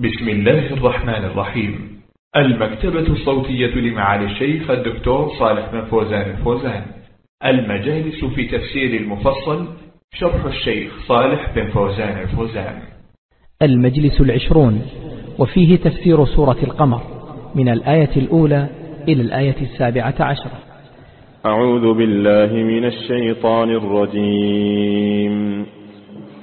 بسم الله الرحمن الرحيم. المكتبة الصوتية لمعالي الشيخ الدكتور صالح بن فوزان الفوزان. المجالس في تفسير المفصل شرح الشيخ صالح بن فوزان الفوزان. المجلس العشرون وفيه تفسير سورة القمر من الآية الأولى إلى الآية السابعة عشرة. أعوذ بالله من الشيطان الرجيم.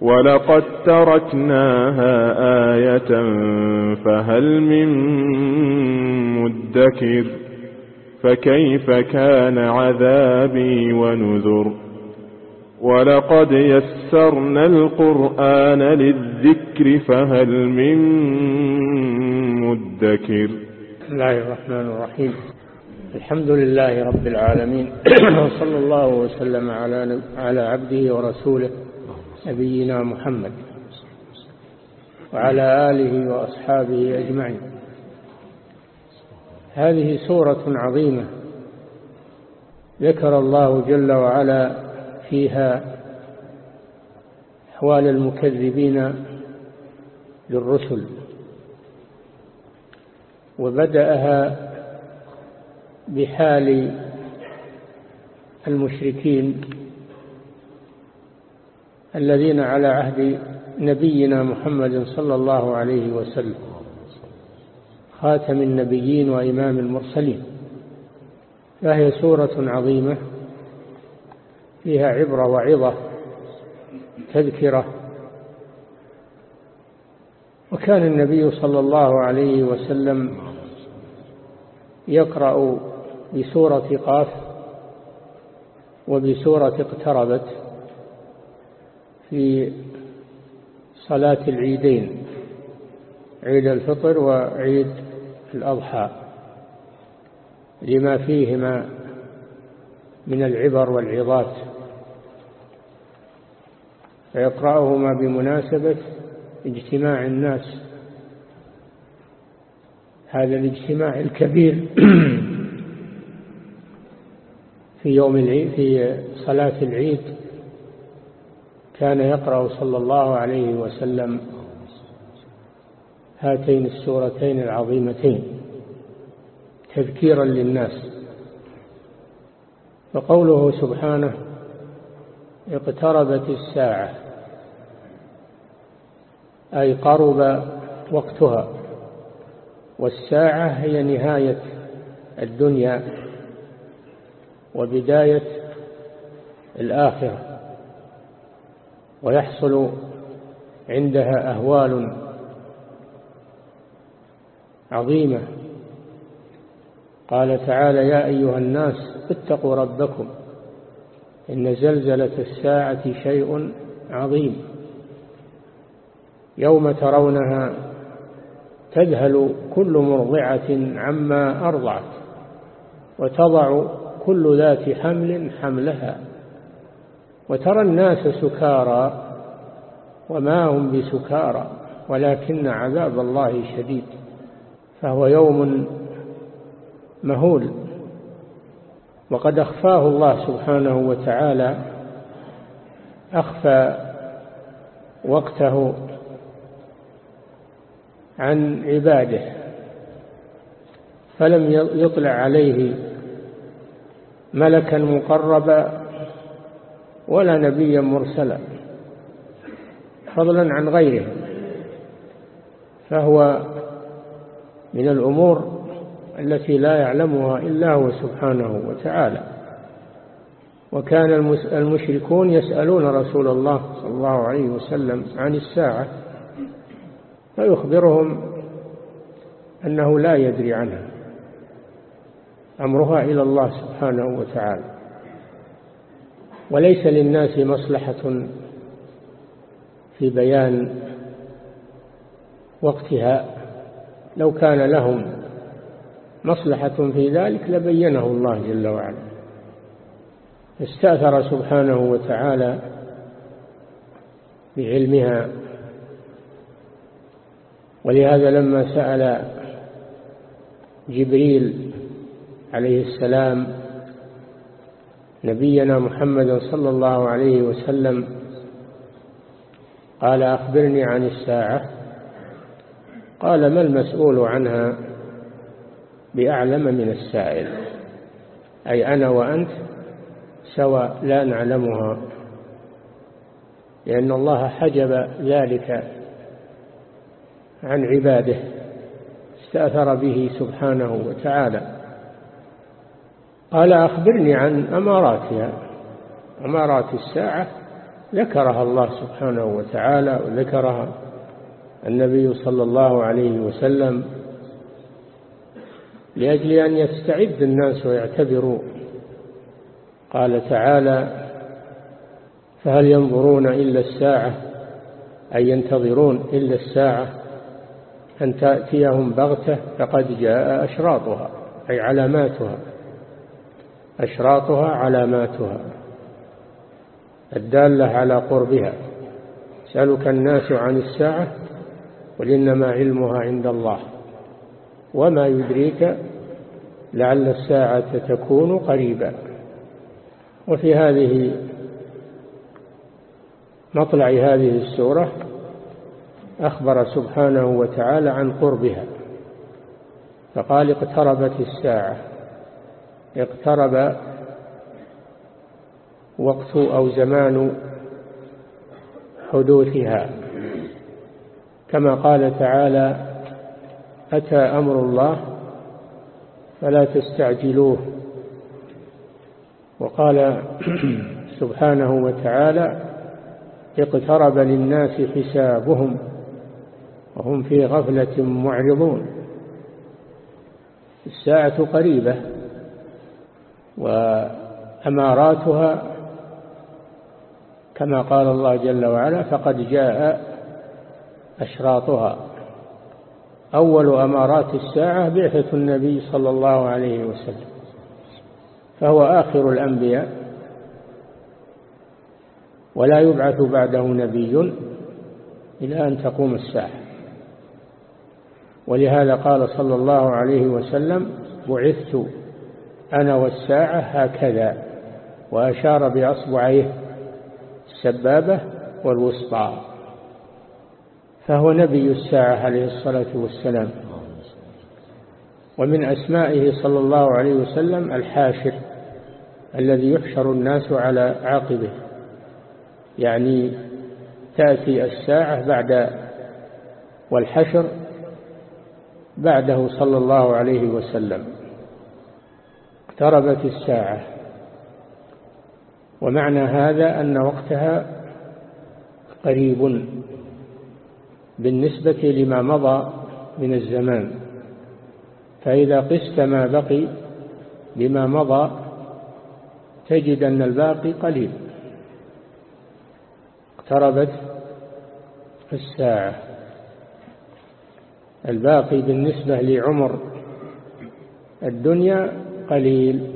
ولقد تركناها آية فهل من مدكر فكيف كان عذابي ونذر ولقد يسرنا القرآن للذكر فهل من مدكر بسم الله الرحمن الرحيم. الحمد لله رب العالمين. وصلى الله وسلم على عبده ورسوله. نبينا محمد وعلى آله وأصحابه أجمعين. هذه سورة عظيمة ذكر الله جل وعلا فيها أحوال المكذبين للرسل وبدأها بحال المشركين الذين على عهد نبينا محمد صلى الله عليه وسلم خاتم النبيين وإمام المرسلين. فهي سورة عظيمة فيها عبرة وعظة تذكرة. وكان النبي صلى الله عليه وسلم يقرأ بسورة قاف وبسورة اقتربت. في صلاة العيدين عيد الفطر وعيد الأضحى لما فيهما من العبر والعظات. فيقرأهما بمناسبة اجتماع الناس. هذا الاجتماع الكبير في يوم العيد في صلاة العيد كان يقرأ صلى الله عليه وسلم هاتين السورتين العظيمتين تذكيرا للناس. وقوله سبحانه اقتربت الساعة أي قرب وقتها والساعة هي نهاية الدنيا وبداية الآخرة. ويحصل عندها أهوال عظيمة. قال تعالى يا أيها الناس اتقوا ربكم إن زلزلة الساعة شيء عظيم. يوم ترونها تذهل كل مرضعة عما أرضعت وتضع كل ذات حمل حملها. وترى الناس سكارى وما هم بسكارى ولكن عذاب الله شديد فهو يوم مهول. وقد أخفاه الله سبحانه وتعالى أخفى وقته عن عباده فلم يطلع عليه ملكا مقربا ولا نبيا مرسلا فضلا عن غيره. فهو من الأمور التي لا يعلمها إلا هو سبحانه وتعالى. وكان المشركون يسألون رسول الله صلى الله عليه وسلم عن الساعة فيخبرهم أنه لا يدري عنها أمرها إلى الله سبحانه وتعالى. وليس للناس مصلحة في بيان وقتها. لو كان لهم مصلحة في ذلك لبينه الله جل وعلا. استأثر سبحانه وتعالى بعلمها. ولهذا لما سأل جبريل عليه السلام نبينا محمد صلى الله عليه وسلم قال أخبرني عن الساعة. قال ما المسؤول عنها؟ بأعلم من السائل. أي أنا وأنت سواء لا نعلمها. لأن الله حجب ذلك عن عباده استأثر به سبحانه وتعالى. قال أخبرني عن أماراتها. أمارات الساعة ذكرها الله سبحانه وتعالى وذكرها النبي صلى الله عليه وسلم لأجل أن يستعد الناس ويعتبروا. قال تعالى فهل ينظرون إلا الساعة؟ أي ينتظرون إلا الساعة أن تأتيهم بغتة فقد جاء أشراطها أي علاماتها. أشراطها علاماتها الدالة على قربها. سألك الناس عن الساعة قل إنما علمها عند الله. وما يدريك لعل الساعة تكون قريبا. وفي هذه مطلع هذه السورة أخبر سبحانه وتعالى عن قربها. فقال اقتربت الساعة. اقترب وقت أو زمان حدوثها. كما قال تعالى أتى أمر الله فلا تستعجلوه. وقال سبحانه وتعالى اقترب للناس حسابهم وهم في غفلة معرضون. الساعة قريبة. وأماراتها كما قال الله جل وعلا فقد جاء أشراطها. أول أمارات الساعة بعثة النبي صلى الله عليه وسلم فهو آخر الأنبياء ولا يبعث بعده نبي إلى أن تقوم الساعة. ولهذا قال صلى الله عليه وسلم بعثت أنا والساعة هكذا وأشار بأصبعيه السبابة والوسطى. فهو نبي الساعة عليه الصلاة والسلام. ومن أسمائه صلى الله عليه وسلم الحاشر الذي يحشر الناس على عاقبه. يعني تأتي الساعة بعد والحشر بعده صلى الله عليه وسلم. اقتربت الساعة. ومعنى هذا أن وقتها قريب بالنسبة لما مضى من الزمان. فإذا قست ما بقي بما مضى تجد أن الباقي قليل. اقتربت الساعة. الباقي بالنسبة لعمر الدنيا قليل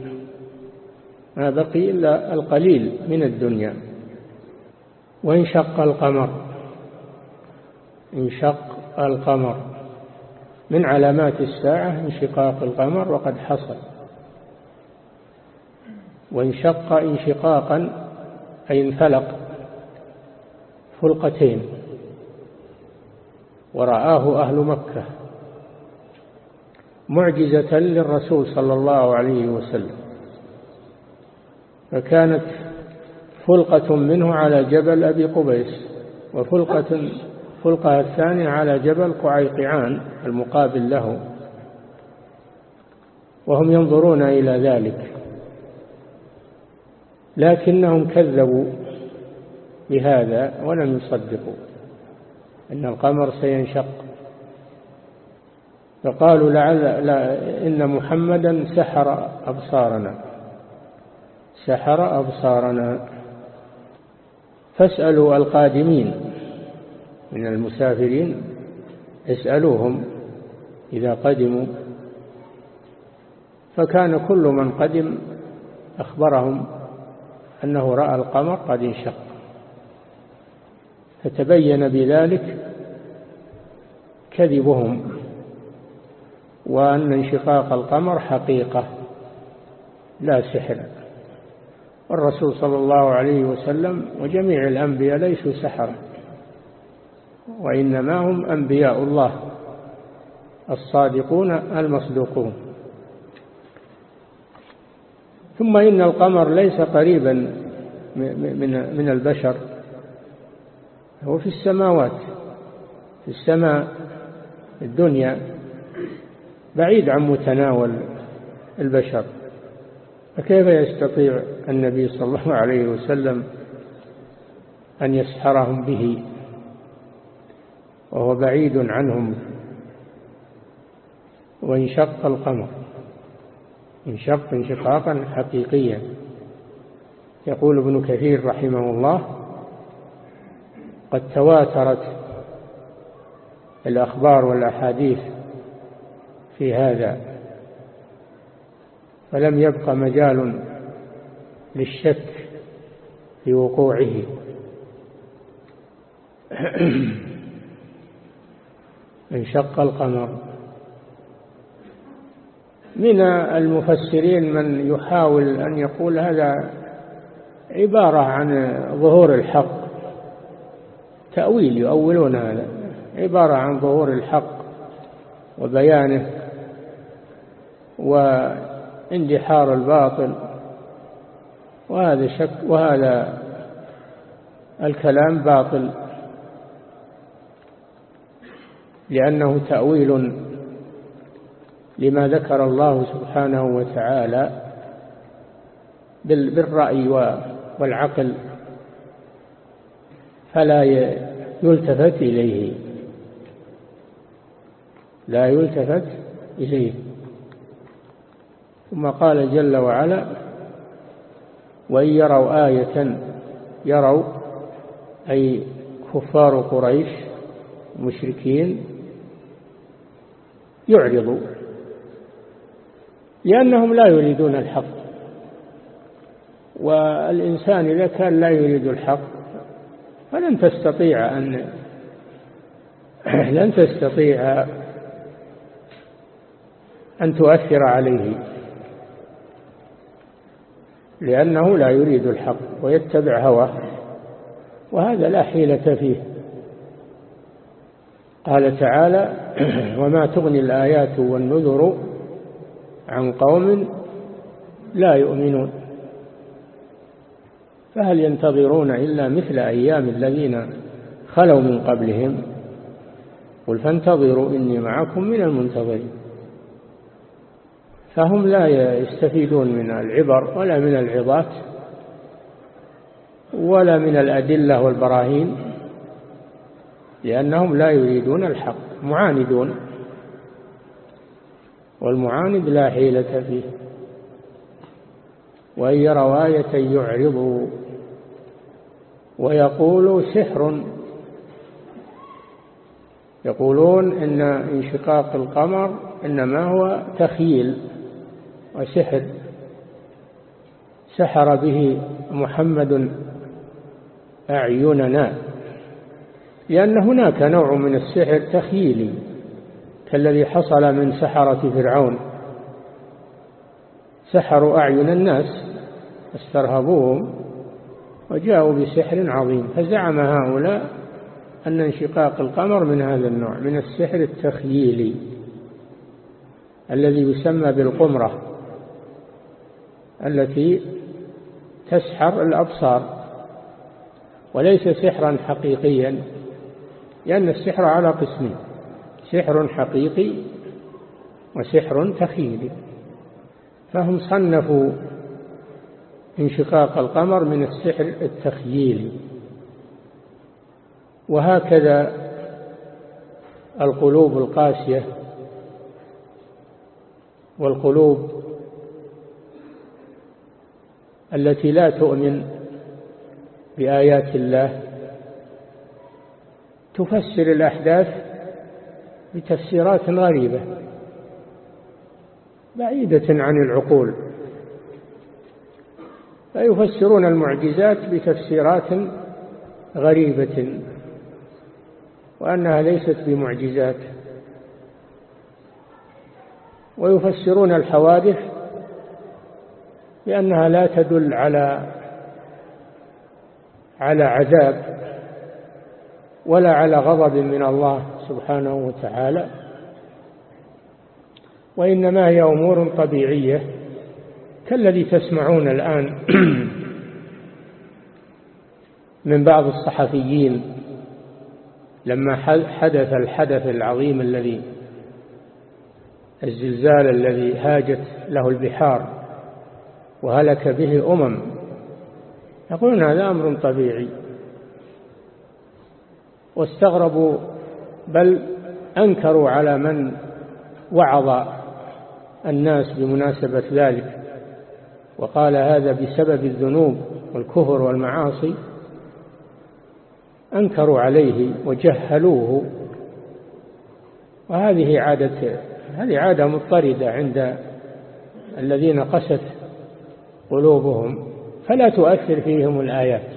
ما بقي إلا القليل من الدنيا. وانشق القمر. انشق القمر. من علامات الساعة انشقاق القمر وقد حصل. وانشق انشقاقا أي انفلق فلقتين. ورآه أهل مكة. معجزة للرسول صلى الله عليه وسلم فكانت فلقة منه على جبل أبي قبيس وفلقة فلقة الثانية على جبل قعيقعان المقابل له وهم ينظرون إلى ذلك لكنهم كذبوا بهذا ولم يصدقوا أن القمر سينشق. فقالوا لعل لا إن محمدا سحر أبصارنا. سحر أبصارنا. فاسألوا القادمين من المسافرين اسألوهم إذا قدموا. فكان كل من قدم أخبرهم أنه رأى القمر قد انشق. فتبين بذلك كذبهم. وأن انشقاق القمر حقيقة لا سحر. والرسول صلى الله عليه وسلم وجميع الأنبياء ليسوا سحرة وإنما هم أنبياء الله الصادقون المصدوقون. ثم إن القمر ليس قريبا من البشر هو في السماوات في السماء الدنيا. بعيد عن متناول البشر. فكيف يستطيع النبي صلى الله عليه وسلم أن يسحرهم به؟ وهو بعيد عنهم. وانشق القمر. انشق انشقاقا حقيقيا. يقول ابن كثير رحمه الله قد تواترت الأخبار والأحاديث في هذا. فلم يبق مجال للشك في وقوعه. انشق القمر. من المفسرين من يحاول أن يقول هذا عبارة عن ظهور الحق. تأويل يؤولون هذا. عبارة عن ظهور الحق وبيانه. واندحار الباطل. وهذا شك وهذا الكلام باطل. لأنه تأويل لما ذكر الله سبحانه وتعالى بالرأي والعقل. فلا يلتفت إليه. لا يلتفت إليه. ثم قال جل وعلا وإن يروا آية يروا أي كفار قريش مشركين يعرضوا لأنهم لا يريدون الحق. والإنسان إذا كان لا يريد الحق فلن تستطيع أن لن تستطيع أن تؤثر عليه. لأنه لا يريد الحق ويتبع هواه وهذا لا حيلة فيه. قال تعالى وما تغني الآيات والنذر عن قوم لا يؤمنون. فهل ينتظرون إلا مثل أيام الذين خلوا من قبلهم؟ قل فانتظروا إني معكم من المنتظرين. فهم لا يستفيدون من العبر ولا من العظات ولا من الأدلة والبراهين لأنهم لا يريدون الحق معاندون. والمعاند لا حيلة فيه. وإن يروا آية يعرضوا ويقولوا سحر. يقولون إن انشقاق القمر إنما هو تخيل وسحر سحر به محمد أعيننا لأن هناك نوع من السحر تخييلي كالذي حصل من سحرة فرعون. سحروا أعين الناس استرهبوهم وجاءوا بسحر عظيم فزعم هؤلاء أن انشقاق القمر من هذا النوع من السحر التخييلي الذي يسمى بالقمرة. التي تسحر الأبصار وليس سحرا حقيقيا لأن السحر على قسمين سحر حقيقي وسحر تخيلي. فهم صنفوا انشقاق القمر من السحر التخييلي وهكذا القلوب القاسية والقلوب التي لا تؤمن بآيات الله تفسر الأحداث بتفسيرات غريبة بعيدة عن العقول فيفسرون المعجزات بتفسيرات غريبة وأنها ليست بمعجزات ويفسرون الحوادث بأنها لا تدل على على عذاب ولا على غضب من الله سبحانه وتعالى وإنما هي أمور طبيعية كالذي تسمعون الآن من بعض الصحفيين لما حدث الحدث العظيم الذي الزلزال الذي هاجت له البحار وهلك به أمم يقولون هذا أمر طبيعي. واستغربوا بل أنكروا على من وعظ الناس بمناسبة ذلك. وقال هذا بسبب الذنوب والكفر والمعاصي. أنكروا عليه وجهلوه. وهذه عادة هذه عادة مضطردة عند الذين قست قلوبهم فلا تؤثر فيهم الآيات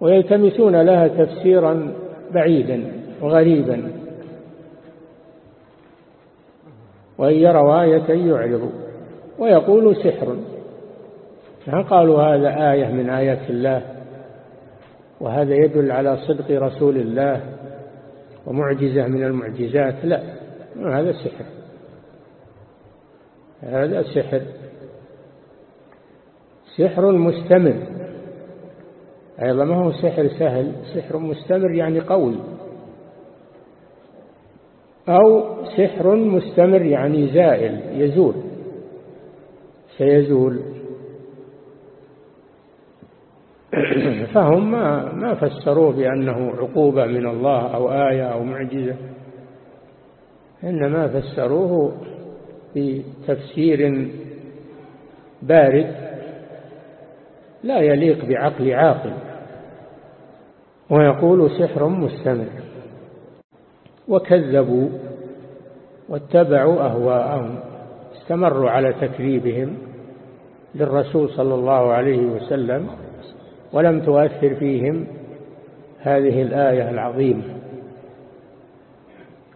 ويلتمسون لها تفسيرا بعيدا وغريبا. وإن يروا آية يعرضوا ويقولوا سحر. قالوا هذا آية من آيات الله وهذا يدل على صدق رسول الله ومعجزة من المعجزات. لا هذا سحر هذا سحر. سحر مستمر. أيضا ما هو سحر سهل سحر مستمر يعني قوي أو سحر مستمر يعني زائل يزول. سيزول. فهم ما, ما فسروه بأنه عقوبة من الله أو آية أو معجزة. إنما فسروه بتفسير بارد. لا يليق بعقل عاقل. ويقول سحر مستمر. وكذبوا واتبعوا أهواءهم. استمروا على تكذيبهم للرسول صلى الله عليه وسلم ولم تؤثر فيهم هذه الآية العظيمة.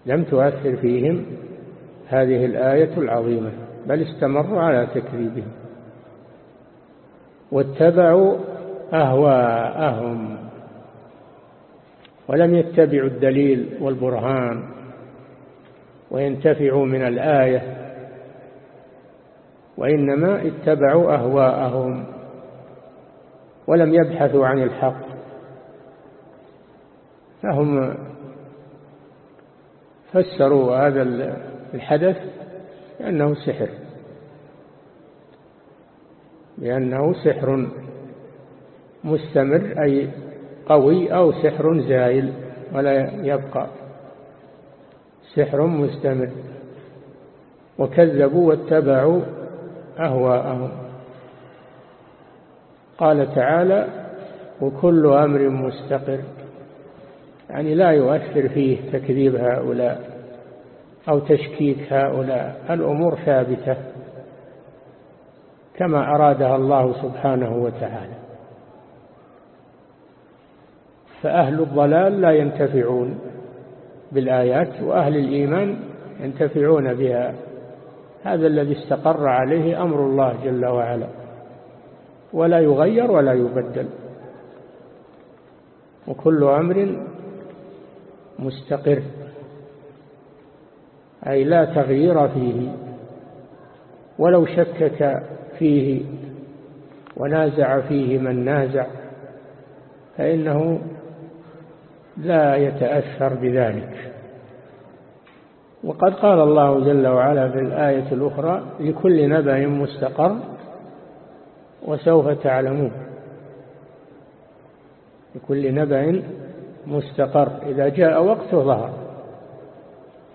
لم تؤثر فيهم هذه الآية العظيمة بل استمروا على تكذيبهم. واتبعوا أهواءهم ولم يتبعوا الدليل والبرهان وينتفعوا من الآية وإنما اتبعوا أهواءهم ولم يبحثوا عن الحق. فهم فسروا هذا الحدث بأنه سحر. لأنه سحر مستمر أي قوي أو سحر زائل ولا يبقى. سحر مستمر. وكذبوا واتبعوا أهواءهم. قال تعالى وكل أمر مستقر. يعني لا يؤثر فيه تكذيب هؤلاء أو تشكيك هؤلاء. الأمور ثابتة. كما أرادها الله سبحانه وتعالى. فأهل الضلال لا ينتفعون بالآيات وأهل الإيمان ينتفعون بها. هذا الذي استقر عليه أمر الله جل وعلا. ولا يغير ولا يبدل. وكل أمر مستقر. أي لا تغيير فيه. ولو شكك فيه ونازع فيه من نازع فإنه لا يتأثر بذلك. وقد قال الله جل وعلا في الآية الأخرى لكل نبأ مستقر وسوف تعلمون. لكل نبأ مستقر إذا جاء وقته ظهر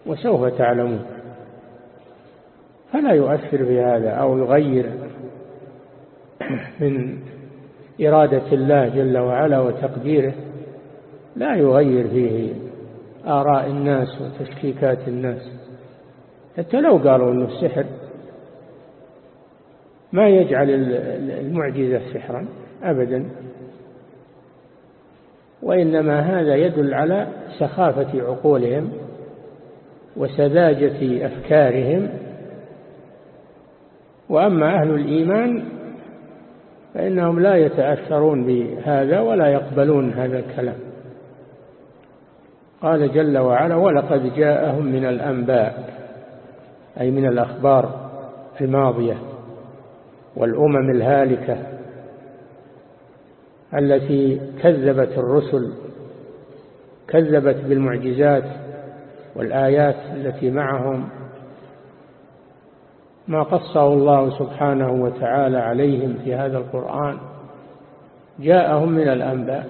وسوف تعلمون. فلا يؤثر بهذا أو يغير. من إرادة الله جل وعلا وتقديره لا يغير فيه آراء الناس وتشكيكات الناس. حتى لو قالوا أنه سحر ما يجعل المعجزة سحرا أبدا. وإنما هذا يدل على سخافة عقولهم وسذاجة أفكارهم. وأما أهل الإيمان فإنهم لا يتأثرون بهذا ولا يقبلون هذا الكلام. قال جل وعلا ولقد جاءهم من الأنباء أي من الأخبار الماضية والأمم الهالكة التي كذبت الرسل كذبت بالمعجزات والآيات التي معهم ما قصه الله سبحانه وتعالى عليهم في هذا القرآن جاءهم من الأنباء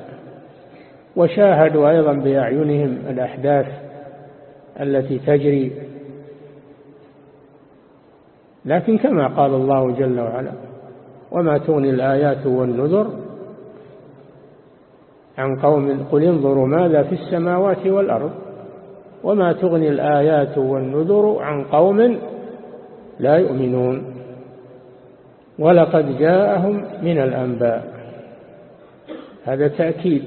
وشاهدوا أيضا بأعينهم الأحداث التي تجري. لكن كما قال الله جل وعلا وما تغني الآيات والنذر عن قوم قل انظروا ماذا في السماوات والأرض وما تغني الآيات والنذر عن قوم لا يؤمنون. ولقد جاءهم من الأنباء. هذا تأكيد.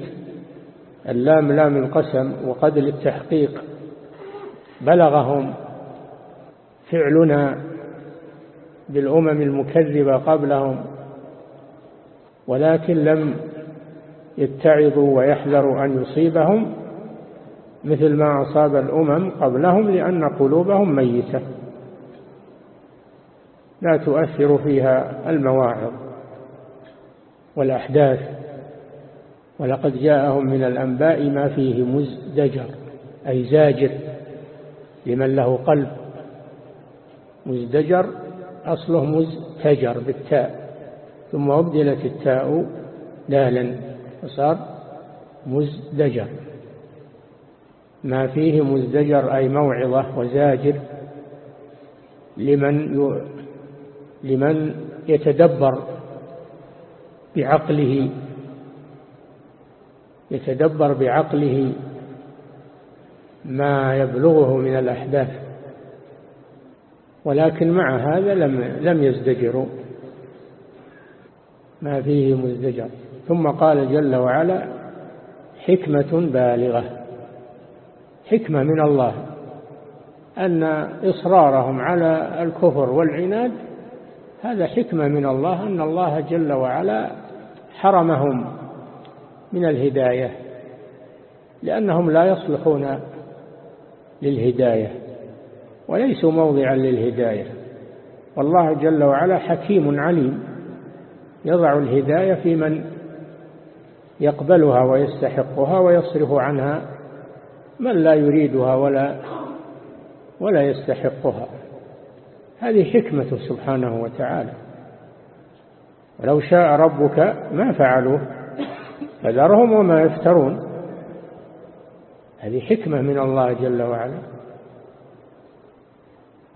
اللام لام القسم وقد للتحقيق بلغهم فعلنا بالأمم المكذبة قبلهم. ولكن لم يتعظوا ويحذروا أن يصيبهم مثل ما أصاب الأمم قبلهم لأن قلوبهم ميتة. لا تؤثر فيها المواعظ والأحداث ولقد جاءهم من الأنباء ما فيه مزدجر أي زاجر لمن له قلب. مزدجر أصله مزتجر بالتاء ثم أبدلت التاء دالا فصار مزدجر. ما فيه مزدجر أي موعظة وزاجر لمن لمن يتدبر بعقله يتدبر بعقله ما يبلغه من الأحداث ولكن مع هذا لم لم يزدجروا. ما فيه مزدجر. ثم قال جل وعلا حكمة بالغة. حكمة من الله. أن إصرارهم على الكفر والعناد هذا حكمة من الله أن الله جل وعلا حرمهم من الهداية لأنهم لا يصلحون للهداية وليسوا موضعا للهداية. والله جل وعلا حكيم عليم يضع الهداية في من يقبلها ويستحقها ويصرف عنها من لا يريدها ولا ولا يستحقها. هذه حكمته سبحانه وتعالى. ولو شاء ربك ما فعلوه فذرهم وما يفترون. هذه حكمة من الله جل وعلا.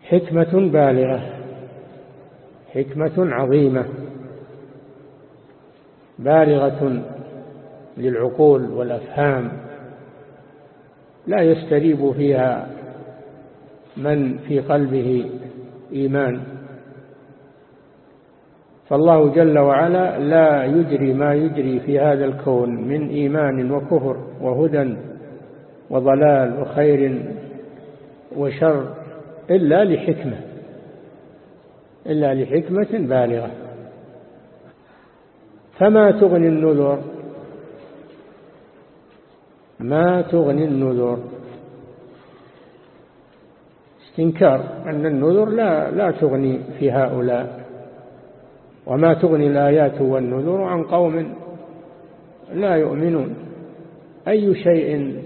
حكمة بالغة حكمة عظيمة بالغة للعقول والأفهام. لا يستريب فيها من في قلبه إيمان. فالله جل وعلا لا يجري ما يجري في هذا الكون من إيمان وكفر وهدى وضلال وخير وشر إلا لحكمة إلا لحكمة بالغة. فما تغني النذر ما تغني النذر استنكار أن النذر لا, لا تغني في هؤلاء وما تغني الآيات والنذر عن قوم لا يؤمنون. أي شيء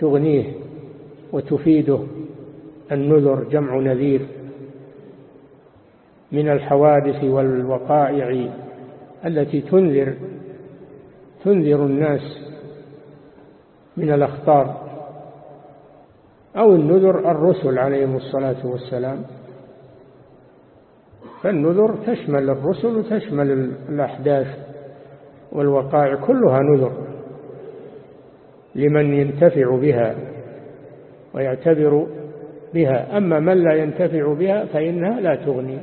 تغنيه وتفيده النذر جمع نذير من الحوادث والوقائع التي تنذر تنذر الناس من الأخطار. أو النذر الرسل عليهم الصلاة والسلام. فالنذر تشمل الرسل وتشمل الأحداث والوقائع كلها نذر لمن ينتفع بها ويعتبر بها. أما من لا ينتفع بها فإنها لا تغني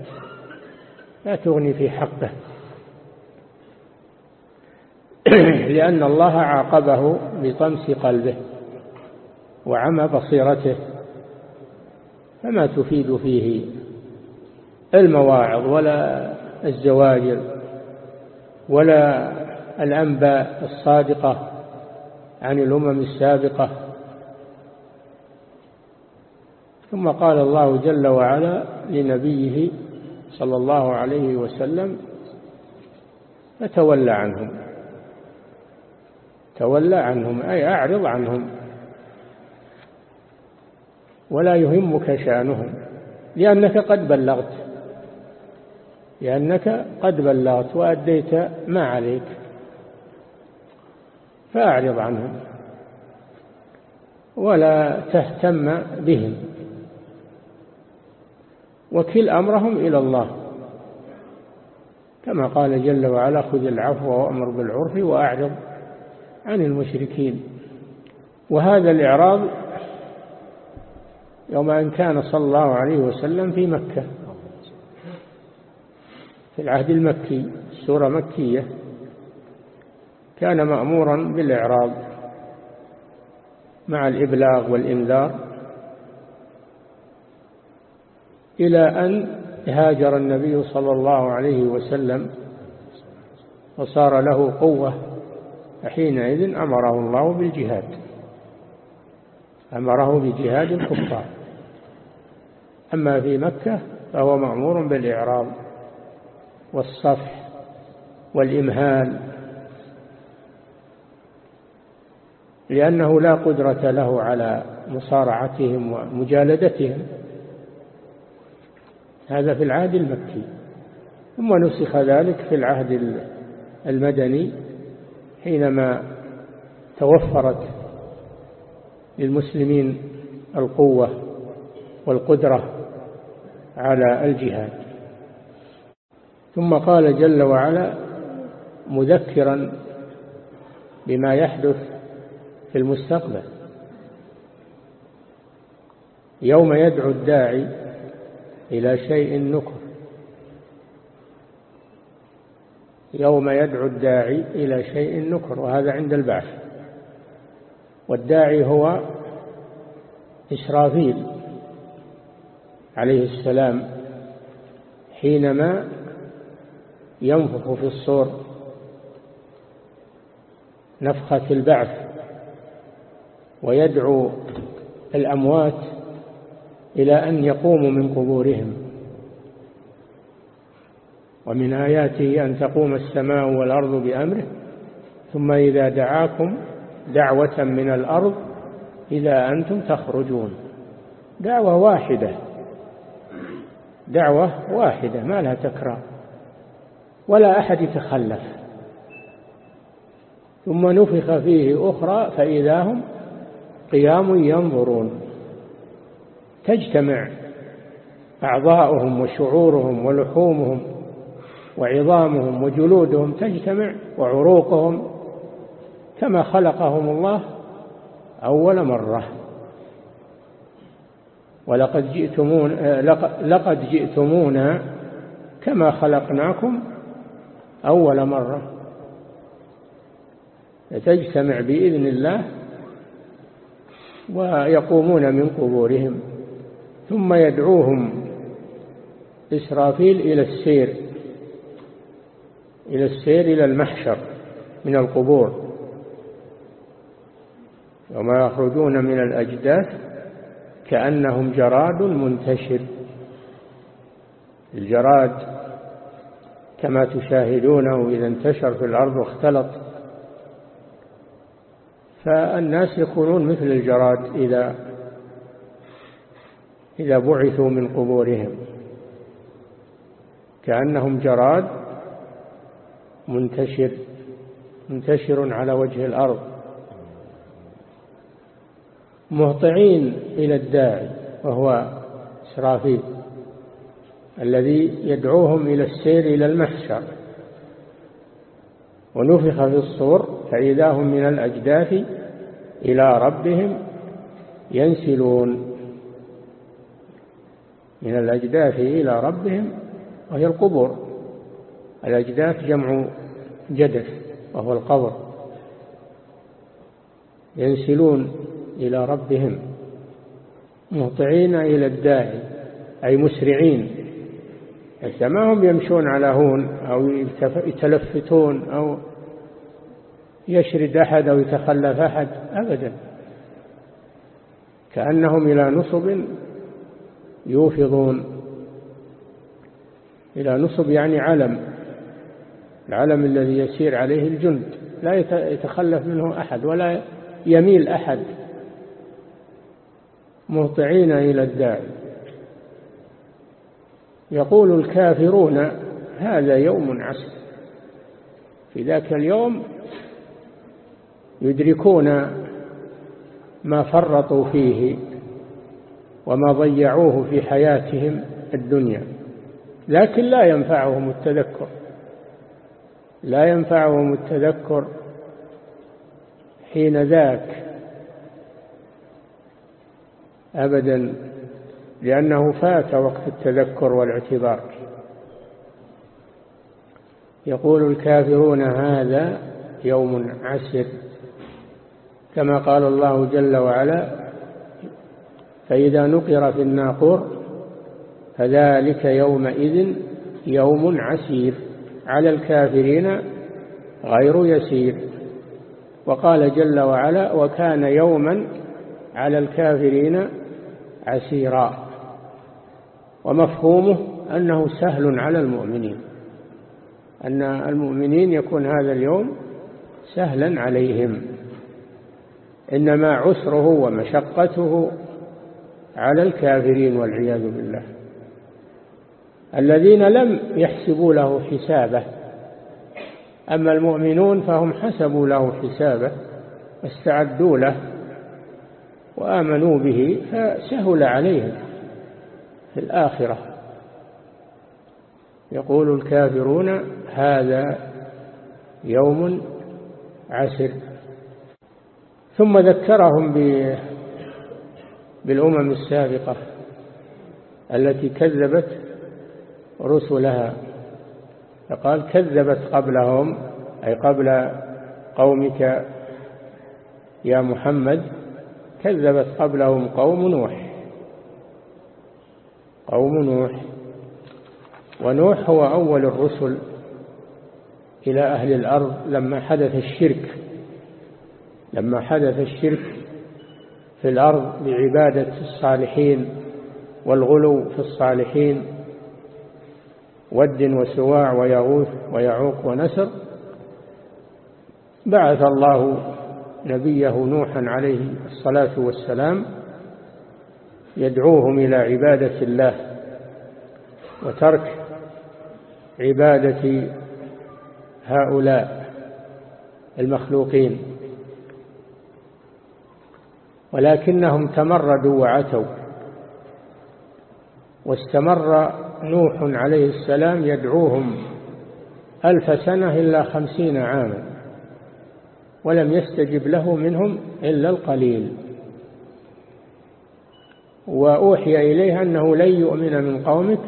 لا تغني في حقه. لأن الله عاقبه بطمس قلبه. وعمى بصيرته فما تفيد فيه المواعظ ولا الزواجر ولا الأنباء الصادقة عن الأمم السابقة. ثم قال الله جل وعلا لنبيه صلى الله عليه وسلم فتولى عنهم تولى عنهم أي أعرض عنهم ولا يهمك شأنهم لأنك قد بلغت لأنك قد بلغت وأديت ما عليك فأعرض عنهم ولا تهتم بهم وكل أمرهم إلى الله كما قال جل وعلا خذ العفو وأمر بالعرف وأعرض عن المشركين. وهذا الإعراض يوم أن كان صلى الله عليه وسلم في مكة. في العهد المكي السورة مكية. كان مأمورا بالإعراض مع الإبلاغ والإنذار إلى أن هاجر النبي صلى الله عليه وسلم وصار له قوة فحينئذ أمره الله بالجهاد. أمره بجهاد الكفار أما في مكة فهو مأمور بالإعراض والصفح والإمهال لأنه لا قدرة له على مصارعتهم ومجالدتهم. هذا في العهد المكي ثم نسخ ذلك في العهد المدني حينما توفرت للمسلمين القوة والقدرة على الجهاد. ثم قال جل وعلا مذكرا بما يحدث في المستقبل. يوم يدعو الداعي إلى شيء نكر. يوم يدعو الداعي إلى شيء نكر وهذا عند البعث. والداعي هو إسرافيل. عليه السلام حينما ينفخ في الصور نفخة البعث ويدعو الأموات إلى أن يقوموا من قبورهم ومن آياته أن تقوم السماء والأرض بأمره ثم إذا دعاكم دعوة من الأرض إذا أنتم تخرجون. دعوة واحدة. دعوة واحدة ما لها تكرار ولا أحد يتخلف. ثم نفخ فيه أخرى فإذا هم قيام ينظرون. تجتمع أعضاؤهم وشعورهم ولحومهم وعظامهم وجلودهم تجتمع وعروقهم كما خلقهم الله أول مرة. ولقد جئتمون لقد جئتمونا كما خلقناكم أول مرة. تجتمع بإذن الله ويقومون من قبورهم ثم يدعوهم إسرافيل إلى السير إلى السير إلى المحشر من القبور وما يخرجون من الأجداث كأنهم جراد منتشر. الجراد كما تشاهدونه إذا انتشر في الأرض واختلط. فالناس يكونون مثل الجراد إذا إذا بعثوا من قبورهم. كأنهم جراد منتشر منتشر على وجه الأرض. مهطعين إلى الداعي وهو إسرافيل الذي يدعوهم إلى السير إلى المحشر. ونفخ في الصور فإذا هم من الأجداث إلى ربهم ينسلون. من الأجداث إلى ربهم وهي القبور. الأجداث جمع جدث وهو القبر. ينسلون إلى ربهم مهطعين إلى الداعي أي مسرعين. ما هم يمشون على هون أو يتلفتون أو يشرد أحد أو يتخلف أحد أبدا. كأنهم إلى نصب يوفضون. إلى نصب يعني علم العلم الذي يسير عليه الجند لا يتخلف منه أحد ولا يميل أحد. مهطعين إلى الداعي. يقول الكافرون هذا يوم عسر. في ذاك اليوم يدركون ما فرطوا فيه وما ضيعوه في حياتهم الدنيا. لكن لا ينفعهم التذكر. لا ينفعهم التذكر حين ذاك أبدا لأنه فات وقت التذكر والاعتبار. يقول الكافرون هذا يوم عسر كما قال الله جل وعلا فإذا نقر في الناقور فذلك يومئذ يوم عسير. على الكافرين غير يسير. وقال جل وعلا وكان يوما على الكافرين عسيرا. ومفهومه أنه سهل على المؤمنين أن المؤمنين يكون هذا اليوم سهلا عليهم إنما عسره ومشقته على الكافرين والعياذ بالله. الذين لم يحسبوا له حسابه أما المؤمنون فهم حسبوا له حسابه واستعدوا له وآمنوا به فسهل عليهم في الآخرة. يقول الكافرون هذا يوم عسر. ثم ذكرهم بالأمم السابقة التي كذبت رسلها. فقال كذبت قبلهم أي قبل قومك يا محمد كذبت قبلهم قوم نوح. قوم نوح. ونوح هو أول الرسل إلى أهل الأرض لما حدث الشرك. لما حدث الشرك في الأرض بعبادة الصالحين والغلو في الصالحين. ود وسواع ويغوث ويعوق ونسر. بعث الله نبيه نوحا عليه الصلاة والسلام يدعوهم إلى عبادة الله وترك عبادة هؤلاء المخلوقين. ولكنهم تمردوا وعتوا واستمر نوح عليه السلام يدعوهم ألف سنة إلا خمسين عاما. ولم يستجب له منهم إلا القليل. وأوحي إليه أنه لن يؤمن من قومك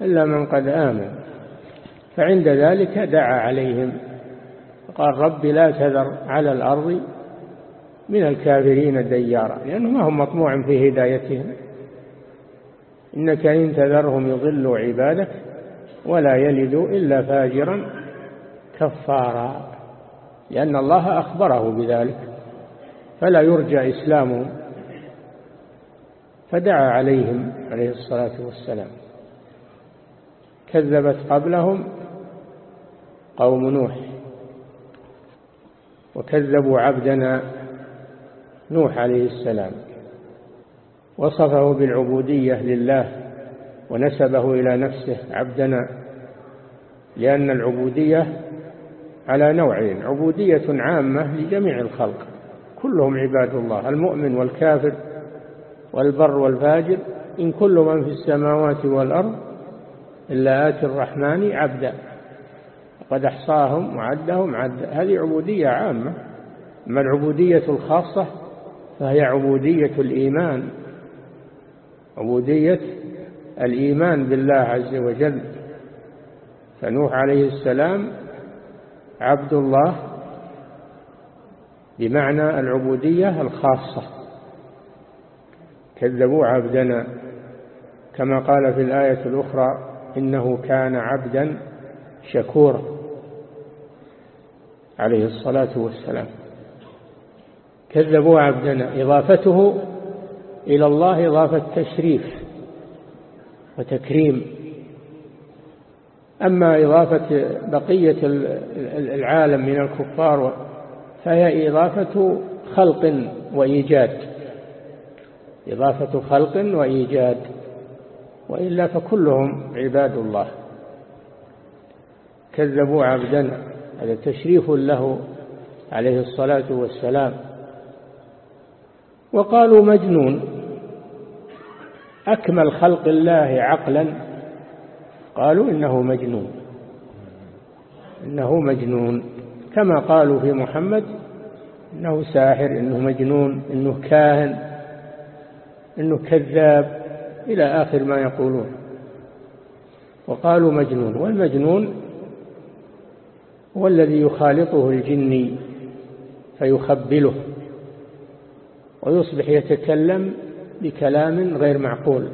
إلا من قد آمن. فعند ذلك دعا عليهم. قال رب لا تذر على الأرض من الكافرين ديارا. لأنه ما هم مطموع في هدايتهم. إنك إن تذرهم يضلوا عبادك ولا يلدوا إلا فاجرا كفارا. لأن الله أخبره بذلك فلا يرجى إسلامهم فدعا عليهم عليه الصلاة والسلام. كذبت قبلهم قوم نوح وكذبوا عبدنا نوح عليه السلام وصفه بالعبودية لله ونسبه إلى نفسه عبدنا لأن العبودية على نوعين عبودية عامة لجميع الخلق. كلهم عباد الله المؤمن والكافر والبر والفاجر إن كل من في السماوات والأرض إلا آتي الرحمن عبدا. قد أحصاهم وعدهم عدا هذه عبودية عامة. أما العبودية الخاصة فهي عبودية الإيمان. عبودية الإيمان بالله عز وجل. فنوح عليه السلام عبد الله بمعنى العبودية الخاصة. كذبوا عبدنا. كما قال في الآية الأخرى إنه كان عبدا شكورا. عليه الصلاة والسلام. كذبوا عبدنا. إضافته إلى الله إضافة تشريف وتكريم. أما إضافة بقية العالم من الكفار فهي إضافة خلق وإيجاد. إضافة خلق وإيجاد. وإلا فكلهم عباد الله. كذبوا عبدنا هذا تشريف له عليه الصلاة والسلام. وقالوا مجنون. أكمل خلق الله عقلا. قالوا إنه مجنون. إنه مجنون. كما قالوا في محمد إنه ساحر إنه مجنون إنه كاهن إنه كذاب إلى آخر ما يقولون. وقالوا مجنون. والمجنون هو الذي يخالطه الجني فيخبله ويصبح يتكلم بكلام غير معقول.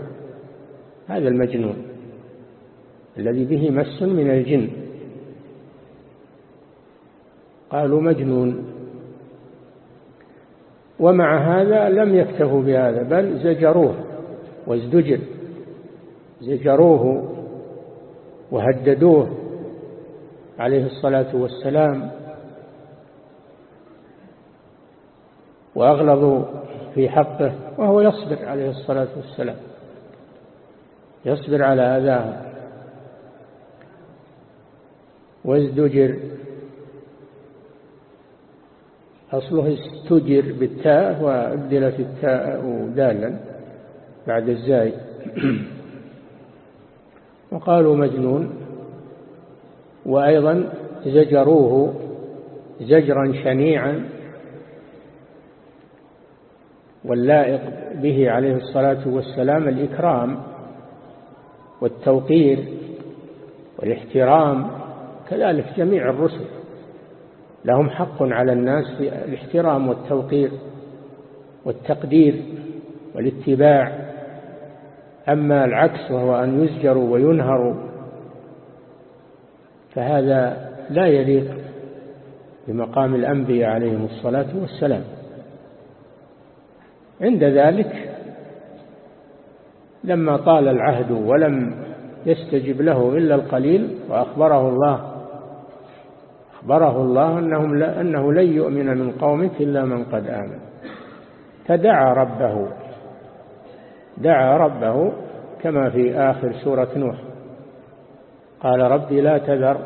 هذا المجنون. الذي به مس من الجن. قالوا مجنون. ومع هذا لم يكتفوا بهذا بل زجروه وازدجر. زجروه وهددوه عليه الصلاة والسلام. وأغلظوا في حقه وهو يصبر عليه الصلاة والسلام. يصبر على أذاه وازدجر. أصله استجر بالتاء وأبدلت التاء دالا بعد الزاي. وقالوا مجنون. وأيضا زجروه زجرا شنيعا. واللائق به عليه الصلاة والسلام الإكرام والتوقير والإحترام كذلك جميع الرسل. لهم حق على الناس في الاحترام والتوقير والتقدير والاتباع. أما العكس وهو أن يزجروا وينهروا فهذا لا يليق بمقام الأنبياء عليهم الصلاة والسلام. عند ذلك لما طال العهد ولم يستجب له إلا القليل وأخبره الله أخبره الله أنهم لا أنه لن يؤمن من قومك إلا من قد آمن. فدعا ربه. دعا ربه كما في آخر سورة نوح. قال ربي لا تذر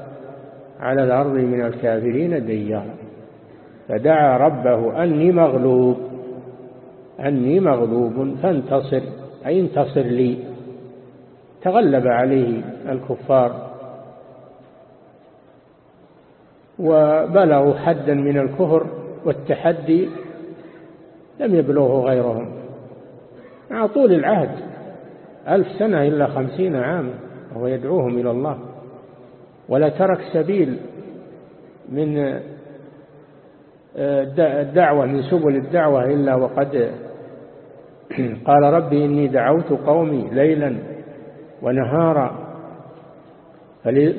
على الأرض من الكافرين ديارا فدعا ربه أني مغلوب. أني مغلوب فانتصر. أي انتصر لي. تغلب عليه الكفار. وبلغوا حدا من الكفر والتحدي لم يبلغه غيرهم. مع طول العهد ألف سنة إلا خمسين عاما وهو يدعوهم إلى الله. ولا ترك سبيل من آه، الدعوة من سبل الدعوة إلا وقد قال ربي إني دعوت قومي ليلا ونهارا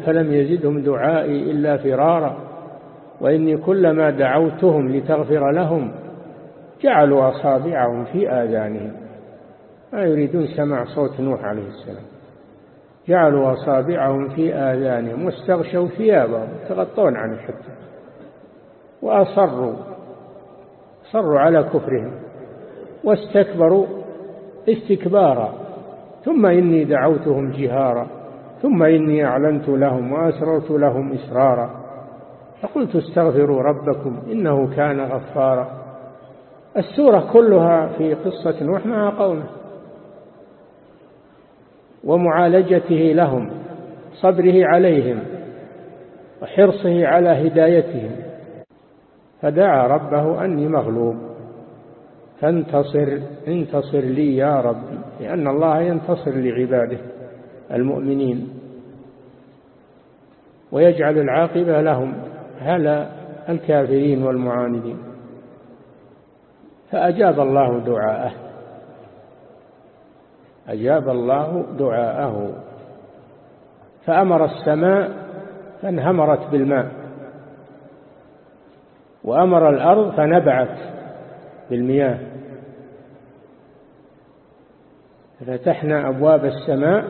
فلم يزدهم دعائي إلا فرارا. وإني كلما دعوتهم لتغفر لهم جعلوا أصابعهم في آذانهم. ما يريدون سماع صوت نوح عليه السلام. جعلوا أصابعهم في آذانهم واستغشوا ثيابهم تغطون عن الحجة وأصروا صروا على كفرهم واستكبروا استكبارا. ثم إني دعوتهم جهارا ثم إني أعلنت لهم وأسررت لهم إسرارا. فقلت استغفروا ربكم إنه كان غفارا. السورة كلها في قصة نوح مع قومه ومعالجته لهم صبره عليهم وحرصه على هدايتهم. فدعا ربه أني مغلوب. فانتصر انتصر لي يا ربي لأن الله ينتصر لعباده المؤمنين ويجعل العاقبة لهم. هلا الكافرين والمعاندين. فأجاب الله دعاءه. أجاب الله دعاءه. فأمر السماء فانهمرت بالماء. وأمر الأرض فنبعت بالمياه. فتحنا أبواب السماء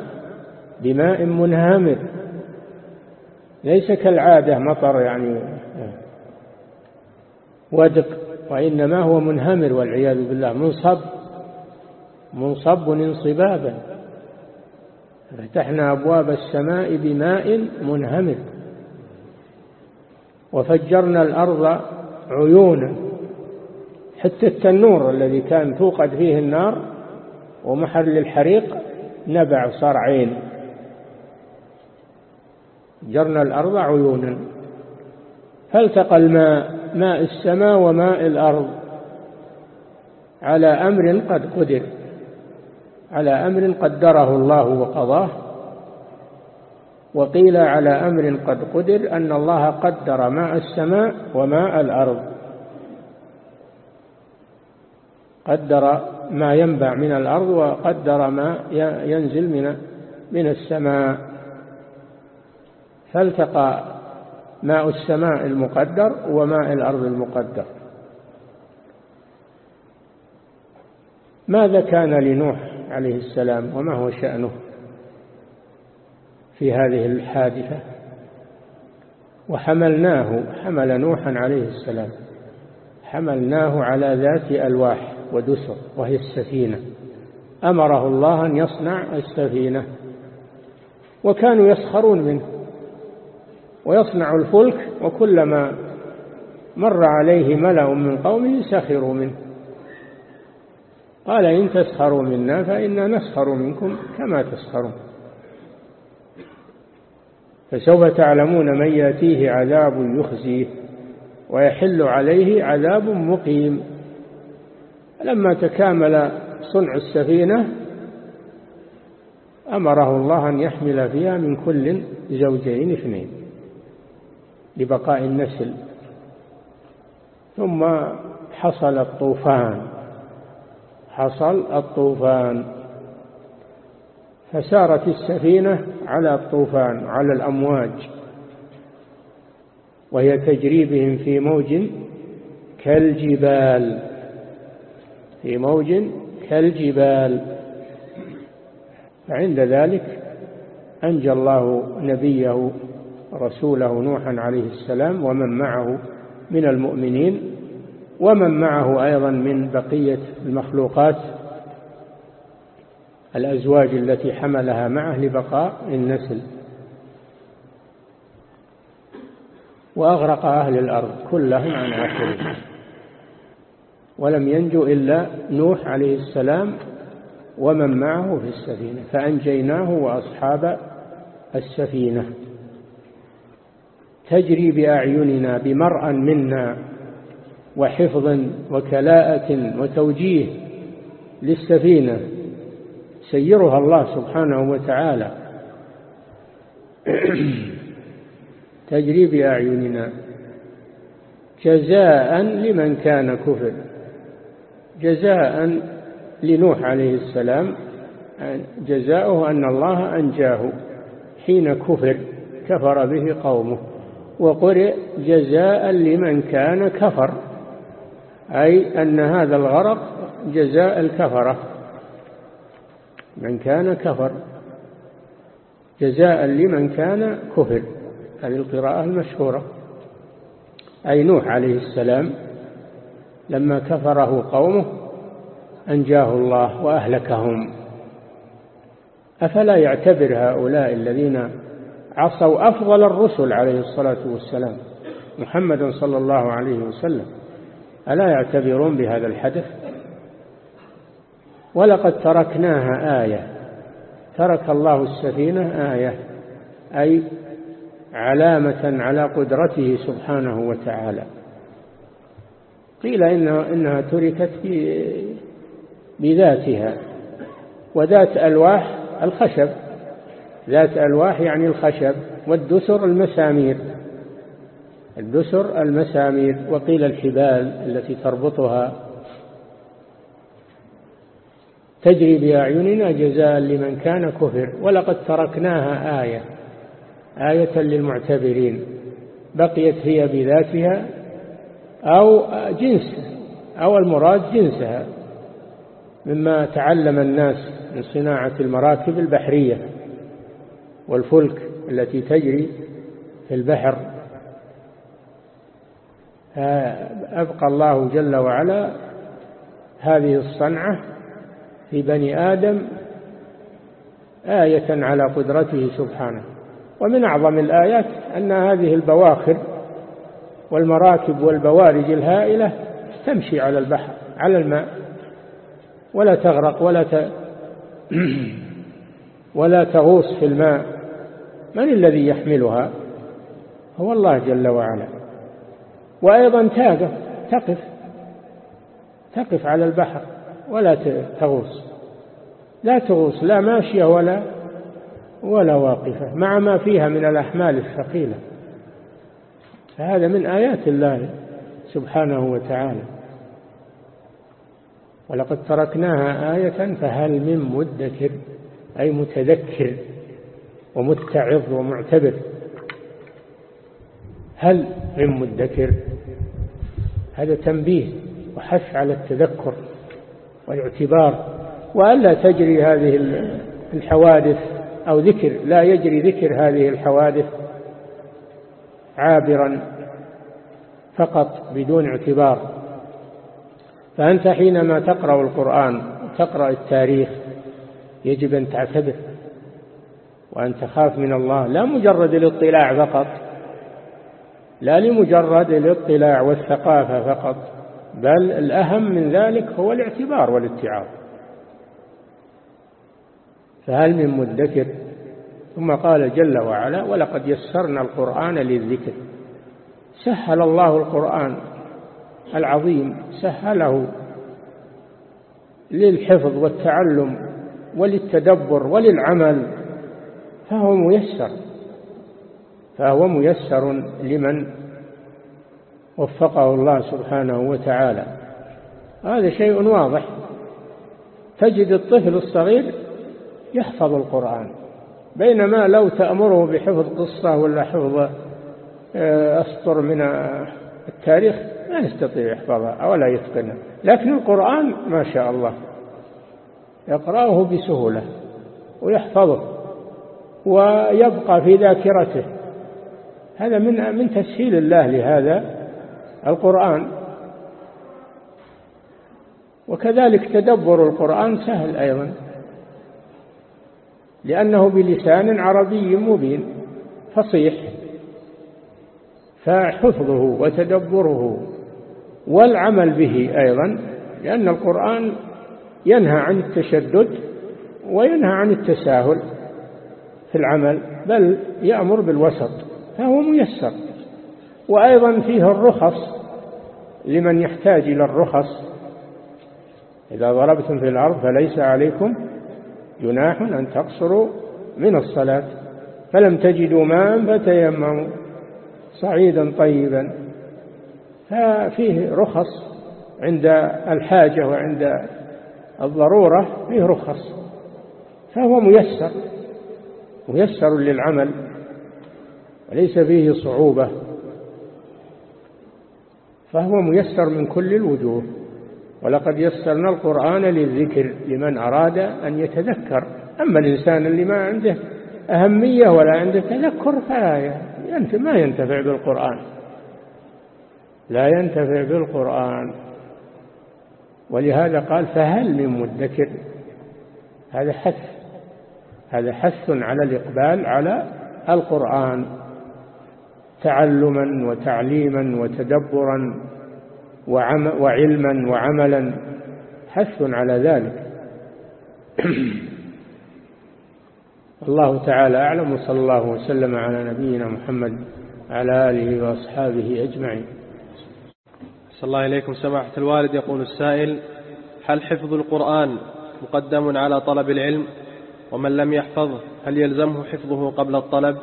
بماء منهمر. ليس كالعادة مطر يعني ودق وإنما هو منهمر والعياذ بالله منصب منصب انصبابا. فتحنا أبواب السماء بماء منهمر. وفجرنا الأرض عيونا. حتى التنور الذي كان توقد فيه النار ومحل الحريق نبع صار عين جرنا الأرض عيونا. فالتقى الماء ماء السماء وماء الأرض. على أمر قد قدر. على أمر قدره الله وقضاه. وقيل على أمر قد قدر أن الله قدر ماء السماء وماء الأرض. قدر ما ينبع من الأرض وقدر ما ينزل من من السماء. فالتقى ماء السماء المقدر وماء الأرض المقدر. ماذا كان لنوح عليه السلام وما هو شأنه في هذه الحادثة؟ وحملناه حمل نوحا عليه السلام. حملناه على ذات ألواح ودسر وهي السفينة. أمره الله أن يصنع السفينة. وكانوا يسخرون منه. ويصنع الفلك وكلما مر عليه ملأ من قومه سخروا منه. قال إن تسخروا منا فإنا نسخر منكم كما تسخرون. فسوف تعلمون من يأتيه عذاب يخزيه ويحل عليه عذاب مقيم. لما تكامل صنع السفينة أمره الله أن يحمل فيها من كل زوجين اثنين. لبقاء النسل. ثم حصل الطوفان. حصل الطوفان. فسارت السفينة على الطوفان على الأمواج. وهي تجري بهم في موج كالجبال. في موج كالجبال. فعند ذلك أنجى الله نبيه رسوله نوحا عليه السلام ومن معه من المؤمنين ومن معه أيضا من بقية المخلوقات الأزواج التي حملها معه لبقاء النسل. وأغرق أهل الأرض كلهم عن آخره ولم ينجو إلا نوح عليه السلام ومن معه في السفينة. فأنجيناه وأصحاب السفينة. تجري بأعيننا بمرأ منا وحفظ وكلاءة وتوجيه للسفينة سيرها الله سبحانه وتعالى. تجري بأعيننا جزاء لمن كان كفر جزاء لنوح عليه السلام جزاؤه أن الله أنجاه حين كفر كفر به قومه. وقرئ جزاء لمن كان كفر. أي أن هذا الغرق جزاء الكفرة. من كان كفر. جزاء لمن كان كفر. هذه القراءة المشهورة. أي نوح عليه السلام لما كفره قومه أنجاه الله وأهلكهم. أفلا يعتبر هؤلاء الذين عصوا أفضل الرسل عليه الصلاة والسلام محمد صلى الله عليه وسلم. ألا يعتبرون بهذا الحدث؟ ولقد تركناها آية ترك الله السفينة آية أي علامة على قدرته سبحانه وتعالى. قيل إنها, إنها تركت بذاتها وذات ألواح الخشب. ذات ألواح يعني الخشب والدسر المسامير. الدسر المسامير وقيل الحبال التي تربطها. تجري بأعيننا جزاء لمن كان كفر ولقد تركناها آية آية للمعتبرين. بقيت هي بذاتها أو جنس أو المراد جنسها. مما تعلم الناس من صناعة المراكب البحرية. والفلك التي تجري في البحر. أبقى الله جل وعلا هذه الصنعة في بني آدم آية على قدرته سبحانه. ومن أعظم الآيات أن هذه البواخر والمراكب والبوارج الهائلة تمشي على البحر على الماء ولا تغرق ولا ت... ولا تغوص في الماء. من الذي يحملها؟ هو الله جل وعلا. وأيضا تقف تقف تقف على البحر ولا تغوص. لا تغوص لا ماشية ولا ولا واقفة مع ما فيها من الأحمال الثقيلة. فهذا من آيات الله سبحانه وتعالى. ولقد تركناها آية فهل من مدكر؟ أي متذكر ومتعظ ومعتبر. هل من مدكر؟ هذا تنبيه وحث على التذكر والاعتبار. وألا تجري هذه الحوادث أو ذكر لا يجري ذكر هذه الحوادث عابرا فقط بدون اعتبار. فأنت حينما تقرأ القرآن تقرأ التاريخ يجب أن تعتبر وأن تخاف من الله لا مجرد الاطلاع فقط لا لمجرد الاطلاع والثقافة فقط بل الأهم من ذلك هو الاعتبار والاتعاظ. فهل من مدكر؟ ثم قال جل وعلا ولقد يسرنا القرآن للذكر سهل الله القرآن العظيم سهله للحفظ والتعلم وللتدبر وللعمل فهو ميسر. فهو ميسر لمن وفقه الله سبحانه وتعالى. هذا شيء واضح. تجد الطفل الصغير يحفظ القرآن بينما لو تأمره بحفظ قصة ولا حفظ آه، أسطر من التاريخ ما يستطيع يحفظها ولا يتقنها. لكن القرآن ما شاء الله. يقرأه بسهولة ويحفظه ويبقى في ذاكرته. هذا من من تسهيل الله لهذا القرآن. وكذلك تدبر القرآن سهل أيضا لأنه بلسان عربي مبين فصيح فحفظه وتدبره والعمل به أيضا لأن القرآن ينهى عن التشدد وينهى عن التساهل في العمل بل يأمر بالوسط فهو ميسر. وأيضا فيه الرخص لمن يحتاج إلى الرخص. إذا ضربتم في الأرض فليس عليكم جناح أن تقصروا من الصلاة. فلم تجدوا ماء فتيمموا صعيدا طيبا. ففيه رخص عند الحاجة وعند الضرورة فيه رخص فهو ميسر ميسر للعمل وليس فيه صعوبة فهو ميسر من كل الوجوه ولقد يسرنا القرآن للذكر لمن أراد أن يتذكر أما الإنسان اللي ما عنده أهمية ولا عنده تذكر فلا ما ينتفع بالقرآن لا ينتفع بالقرآن. ولهذا قال فهل من مدكر؟ هذا حث. هذا حث على الإقبال على القرآن تعلما وتعليما وتدبرا وعلما وعملا. حث على ذلك. الله تعالى أعلم وصلى الله وسلم على نبينا محمد على آله وأصحابه أجمعين. صلى الله إليكم سماحة الوالد يقول السائل هل حفظ القرآن مقدم على طلب العلم؟ ومن لم يحفظه هل يلزمه حفظه قبل الطلب؟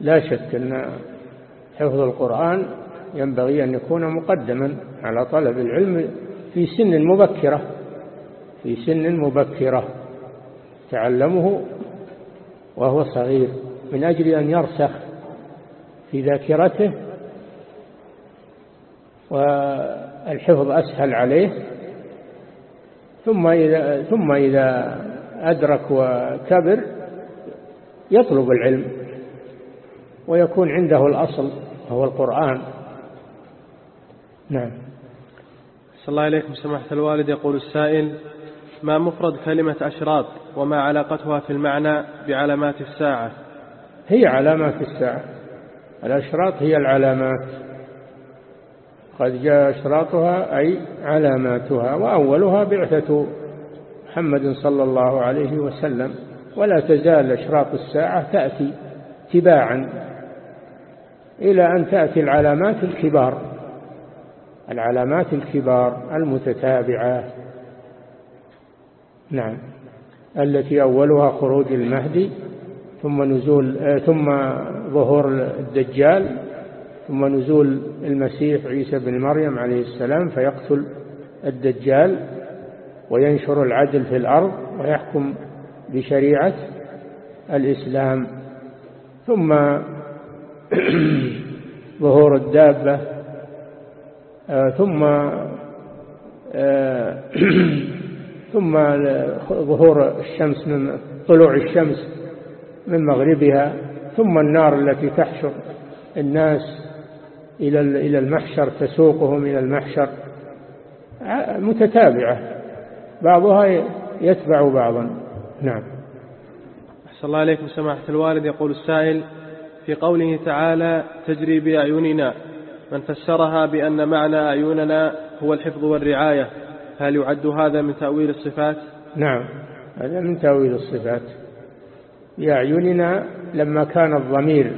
لا شك أن حفظ القرآن ينبغي أن يكون مقدما على طلب العلم في سن مبكرة في سن مبكرة. تعلمه وهو صغير من أجل أن يرسخ في ذاكرته والحفظ أسهل عليه. ثم إذا, ثم إذا أدرك وكبر يطلب العلم ويكون عنده الأصل وهو القرآن. نعم. صلى الله عليكم سماحة الوالد. يقول السائل ما مفرد كلمة أشراط وما علاقتها في المعنى بعلامات الساعة؟ هي علامات الساعة. الأشراط هي العلامات. قد جاء أشراطها أي علاماتها وأولها بعثة محمد صلى الله عليه وسلم. ولا تزال أشراط الساعة تأتي تباعا إلى أن تأتي العلامات الكبار. العلامات الكبار المتتابعة. نعم. التي أولها خروج المهدي ثم نزول ثم ظهور الدجال ثم نزول المسيح عيسى بن مريم عليه السلام فيقتل الدجال وينشر العدل في الأرض ويحكم بشريعة الإسلام. ثم ظهور الدابة آه، ثم آه، ثم ظهور الشمس من طلوع الشمس من مغربها ثم النار التي تحشر الناس إلى إلى المحشر تسوقهم إلى المحشر. متتابعة. بعضها يتبع بعضا. نعم. أحسن الله عليكم. سماحة الوالد يقول السائل في قوله تعالى تجري بأعيننا من فسرها بأن معنى أعيننا هو الحفظ والرعاية هل يعد هذا من تأويل الصفات؟ نعم. هذا من تأويل الصفات. بأعيننا لما كان الضمير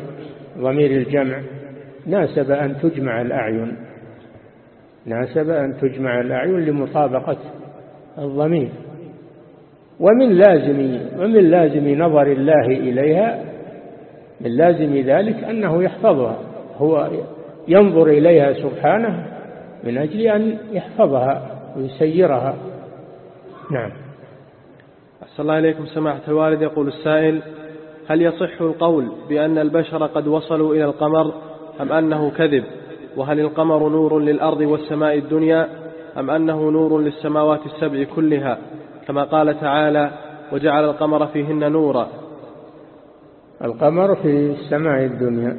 ضمير الجمع ناسب أن تجمع الأعين. ناسب أن تجمع الأعين لمطابقة الضمير. ومن لازم ومن لازم نظر الله إليها من لازم ذلك أنه يحفظها. هو ينظر إليها سبحانه من أجل أن يحفظها ويسيرها. نعم. أحسن الله إليكم سماحة الوالد. يقول السائل هل يصح القول بأن البشر قد وصلوا إلى القمر أم أنه كذب؟ وهل القمر نور للأرض والسماء الدنيا؟ أم أنه نور للسماوات السبع كلها؟ كما قال تعالى وجعل القمر فيهن نورا. القمر في السماء الدنيا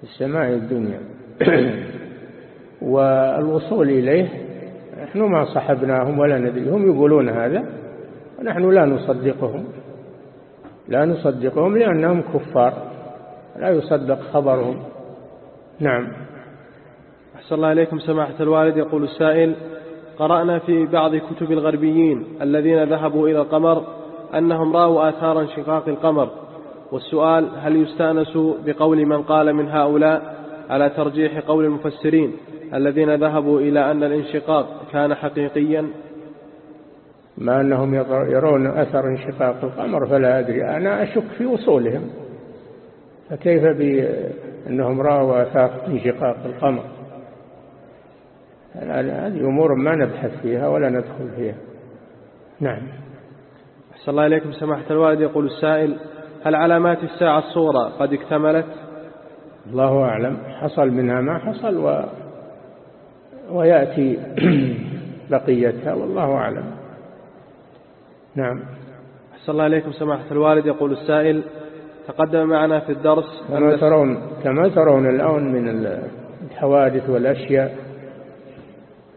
في السماء الدنيا. والوصول إليه نحن ما صحبناهم ولا ندري. هم يقولون هذا ونحن لا نصدقهم. لا نصدقهم لأنهم كفار. لا يصدق خبرهم. نعم. أحسن الله إليكم سماحة الوالد. يقول السائل قرأنا في بعض كتب الغربيين الذين ذهبوا إلى القمر أنهم رأوا آثار انشقاق القمر والسؤال هل يستأنس بقول من قال من هؤلاء على ترجيح قول المفسرين الذين ذهبوا إلى أن الانشقاق كان حقيقيا؟ ما أنهم يرون أثر انشقاق القمر فلا أدري. أنا أشك في أصولهم فكيف بأنهم رأوا أثار انشقاق القمر؟ هذه أمور ما نبحث فيها ولا ندخل فيها. نعم. أحسن الله إليكم. سماحة الوالد يقول السائل هل علامات الساعة الصغرى قد اكتملت؟ الله أعلم. حصل منها ما حصل و... ويأتي بقيتها والله أعلم. نعم. أحسن الله إليكم. سماحة الوالد يقول السائل تقدم معنا في الدرس كما ترون كما ترون الآن من الحوادث والأشياء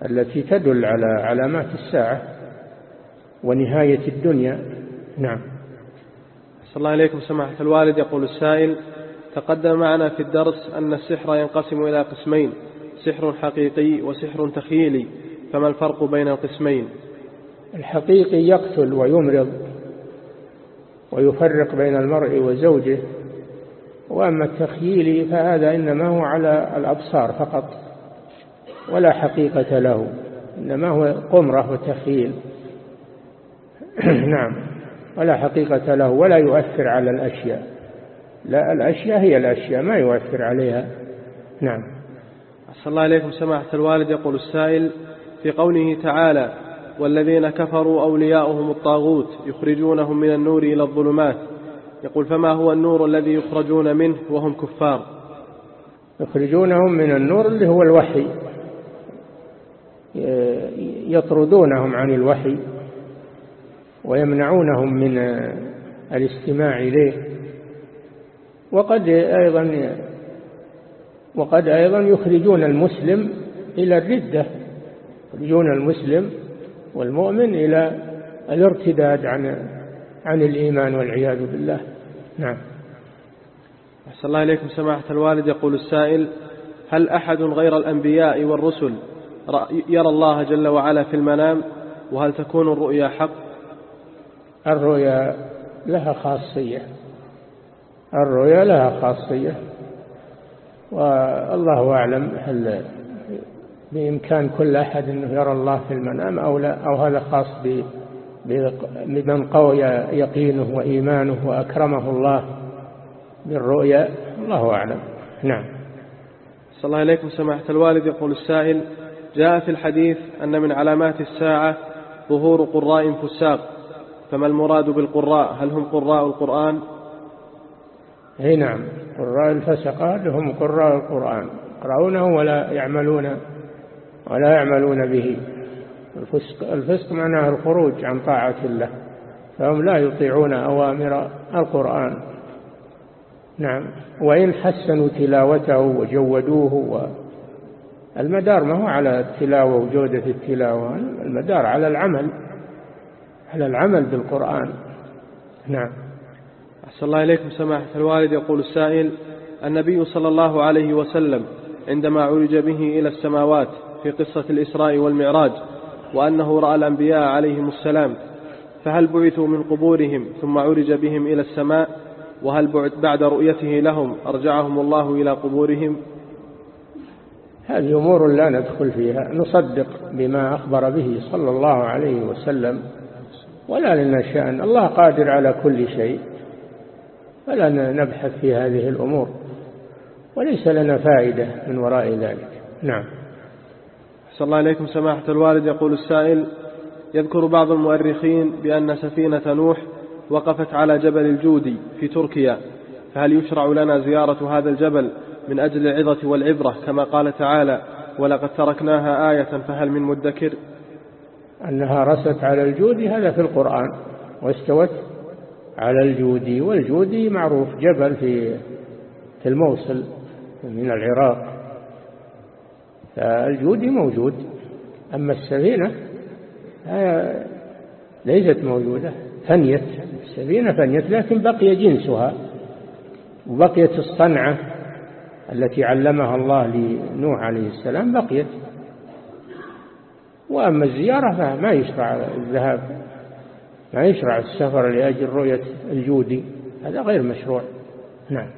التي تدل على علامات الساعة ونهاية الدنيا. نعم. صلى الله عليكم سماحة الوالد. يقول السائل تقدم معنا في الدرس أن السحر ينقسم إلى قسمين سحر حقيقي وسحر تخيلي. فما الفرق بين القسمين؟ الحقيقي يقتل ويمرض ويفرق بين المرء وزوجه وأما التخييلي فهذا إنما هو على الأبصار فقط ولا حقيقة له إنما هو قمرة وتخيل نعم ولا حقيقة له ولا يؤثر على الأشياء. لا الأشياء هي الأشياء ما يؤثر عليها. نعم. أحسن الله إليكم سماحة الوالد يقول السائل في قوله تعالى والذين كفروا أولياؤهم الطاغوت يخرجونهم من النور إلى الظلمات. يقول فما هو النور الذي يخرجون منه وهم كفار؟ يخرجونهم من النور اللي هو الوحي. يطردونهم عن الوحي ويمنعونهم من الاستماع إليه. وقد أيضا وقد أيضا يخرجون المسلم إلى الردة. يخرجون المسلم والمؤمن إلى الارتداد عن عن الإيمان والعياذ بالله. نعم. أحسن الله إليكم سماحة الوالد. يقول السائل هل أحد غير الأنبياء والرسل يرى الله جل وعلا في المنام؟ وهل تكون الرؤيا حق؟ الرؤيا لها خاصية. الرؤيا لها خاصية. والله أعلم هل بإمكان كل أحد أنه يرى الله في المنام أو لا أو هذا خاص بمن قوي يقينه وإيمانه وأكرمه الله بالرؤيا. الله أعلم. نعم. صلى الله عليكم سماحة الوالد. يقول السائل جاء في الحديث أن من علامات الساعة ظهور قراء فساق. فما المراد بالقراء؟ هل هم قراء القرآن؟ أي نعم. قراء الفسقة هم قراء القرآن. يقرؤونه ولا يعملون؟ ولا يعملون به. الفسق, الفسق معناه الخروج عن طاعة الله فهم لا يطيعون أوامر القرآن. نعم. وإن حسنوا تلاوته وجودوه المدار ما هو على التلاوة وجودة التلاوة المدار على العمل على العمل بالقرآن. نعم. أحسن الله إليكم. سماحة الوالد يقول السائل النبي صلى الله عليه وسلم عندما عرج به إلى السماوات في قصة الإسراء والمعراج وأنه رأى الأنبياء عليهم السلام فهل بعثوا من قبورهم ثم عرج بهم إلى السماء؟ وهل بعد رؤيته لهم أرجعهم الله إلى قبورهم؟ هذه أمور لا ندخل فيها نصدق بما أخبر به صلى الله عليه وسلم ولا لنا شأن. الله قادر على كل شيء فلا نبحث في هذه الأمور وليس لنا فائدة من وراء ذلك. نعم. صلى الله عليكم سماحة الوالد. يقول السائل يذكر بعض المؤرخين بأن سفينة نوح وقفت على جبل الجودي في تركيا فهل يشرع لنا زيارة هذا الجبل من أجل العظة والعبرة كما قال تعالى ولقد تركناها آية فهل من مدكر؟ أنها رست على الجودي هذا في القرآن واستوت على الجودي والجودي معروف جبل في في الموصل من العراق. فالجودي موجود أما السفينة ليست موجودة فنيت السفينة فنيت لكن بقي جنسها وبقيت الصنعة التي علمها الله لنوح عليه السلام بقيت. وأما الزيارة فما يشرع الذهاب ما يشرع السفر لأجل رؤية الجودي هذا غير مشروع. نعم.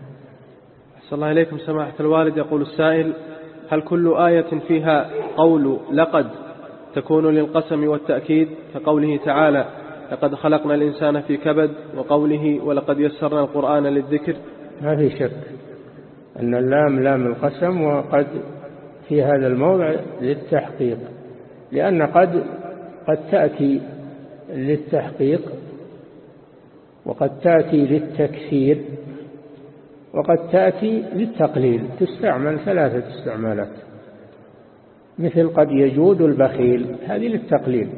أحسن الله إليكم سماحة الوالد يقول السائل هل كل آية فيها قول لقد تكون للقسم والتأكيد كقوله تعالى لقد خلقنا الإنسان في كبد وقوله ولقد يسرنا القرآن للذكر؟ ما في شك أن اللام لام القسم وقد في هذا الموضع للتحقيق لأن قد قد تأتي للتحقيق وقد تأتي للتكثير. وقد تأتي للتقليل تستعمل ثلاثة استعمالات. مثل قد يجود البخيل هذه للتقليل.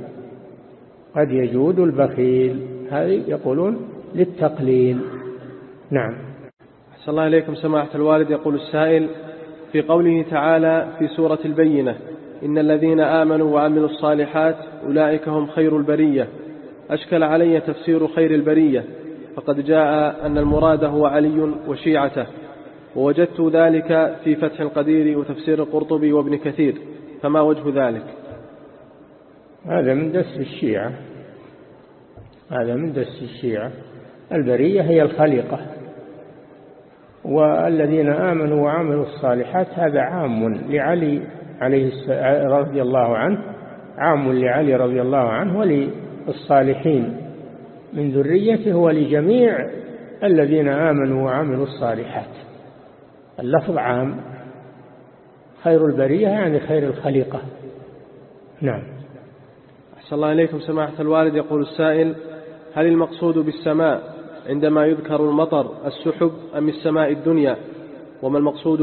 قد يجود البخيل هذه يقولون للتقليل. نعم. أحسن الله إليكم سماحة الوالد. يقول السائل في قوله تعالى في سورة البينة إن الذين آمنوا وعملوا الصالحات أولئك هم خير البرية. أشكل علي تفسير خير البرية. فقد جاء أن المراد هو علي وشيعته ووجدت ذلك في فتح القدير وتفسير القرطبي وابن كثير فما وجه ذلك؟ هذا من دس الشيعة. هذا من دس الشيعة. البرية هي الخليقة. والذين آمنوا وعملوا الصالحات هذا عام لعلي عليه رضي الله عنه عام لعلي رضي الله عنه وللصالحين. من ذريته ولجميع الذين آمنوا وعملوا الصالحات. اللفظ عام. خير البرية يعني خير الخليقة. نعم. أحسن الله إليكم سماحة الوالد. يقول السائل هل المقصود بالسماء عندما يذكر المطر السحب أم السماء الدنيا؟ وما المقصود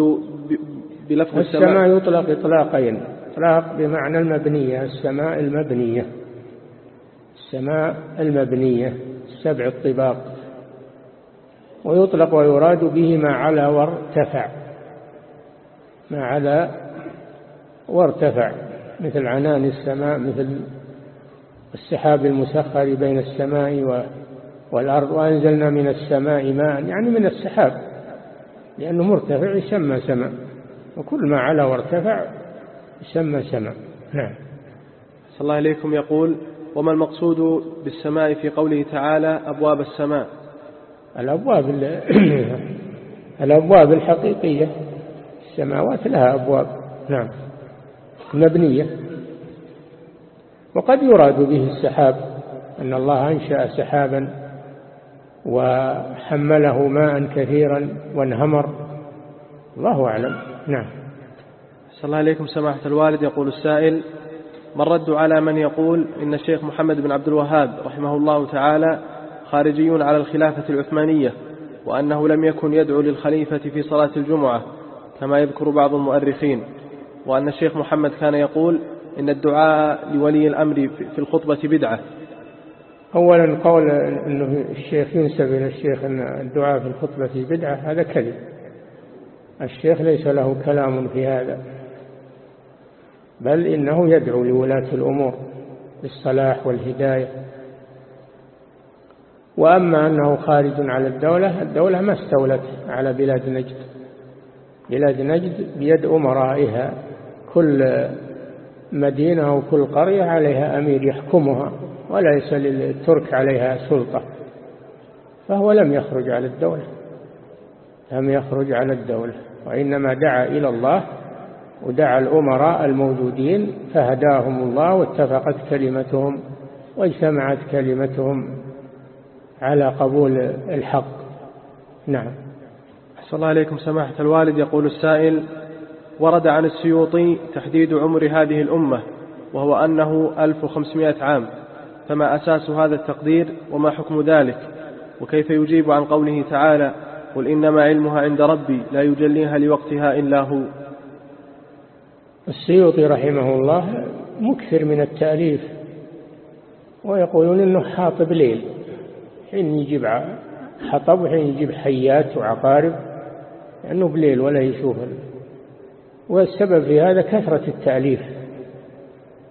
بلفظ السماء؟ السماء يطلق إطلاقين. إطلاق بمعنى المبنية السماء المبنية. السماء المبنية سبع الطباق ويطلق ويراد به ما علا وارتفع. ما علا وارتفع مثل عنان السماء مثل السحاب المسخر بين السماء والأرض. وأنزلنا من السماء ماء يعني من السحاب لأنه مرتفع يسمى سماء. وكل ما علا وارتفع يسمى سماء. نعم. صلى الله عليكم. يقول وما المقصود بالسماء في قوله تعالى أبواب السماء؟ الأبواب الأبواب الحقيقية. السماوات لها أبواب نعم مبنية. وقد يراد به السحاب أن الله أنشأ سحابا وحمله ماء كثيرا وانهمر. الله أعلم. نعم. صلى الله عليكم سماحة الوالد. يقول السائل ما الرد على من يقول إن الشيخ محمد بن عبد الوهاب رحمه الله تعالى خارجي على الخلافة العثمانية وأنه لم يكن يدعو للخليفة في صلاة الجمعة كما يذكر بعض المؤرخين وأن الشيخ محمد كان يقول إن الدعاء لولي الأمر في الخطبة بدعة. أولا قول أنه الشيخ ينسب إلى الشيخ أن الدعاء في الخطبة بدعة هذا كذب. الشيخ ليس له كلام في هذا. بل إنه يدعو لولاة الأمور بالصلاح والهداية. وأما أنه خارج على الدولة الدولة ما استولت على بلاد نجد. بلاد نجد بيد أمرائها كل مدينة أو كل قرية عليها أمير يحكمها وليس للترك عليها سلطة. فهو لم يخرج على الدولة. لم يخرج على الدولة وإنما دعا إلى الله ودعا الأمراء الموجودين فهداهم الله واتفقت كلمتهم واجتمعت كلمتهم على قبول الحق. نعم. أحسن الله عليكم سماحة الوالد يقول السائل ورد عن السيوطي تحديد عمر هذه الأمة وهو أنه 1500 عام. فما أساس هذا التقدير وما حكم ذلك؟ وكيف يجيب عن قوله تعالى قل إنما علمها عند ربي لا يجليها لوقتها إلا هو السيوطي رحمه الله مكثر من التأليف ويقولون إنه حاطب ليل حين يجيب حطب وحين يجيب حيات وعقارب لأنه يعني بليل ولا يشوف والسبب في هذا كثرة التأليف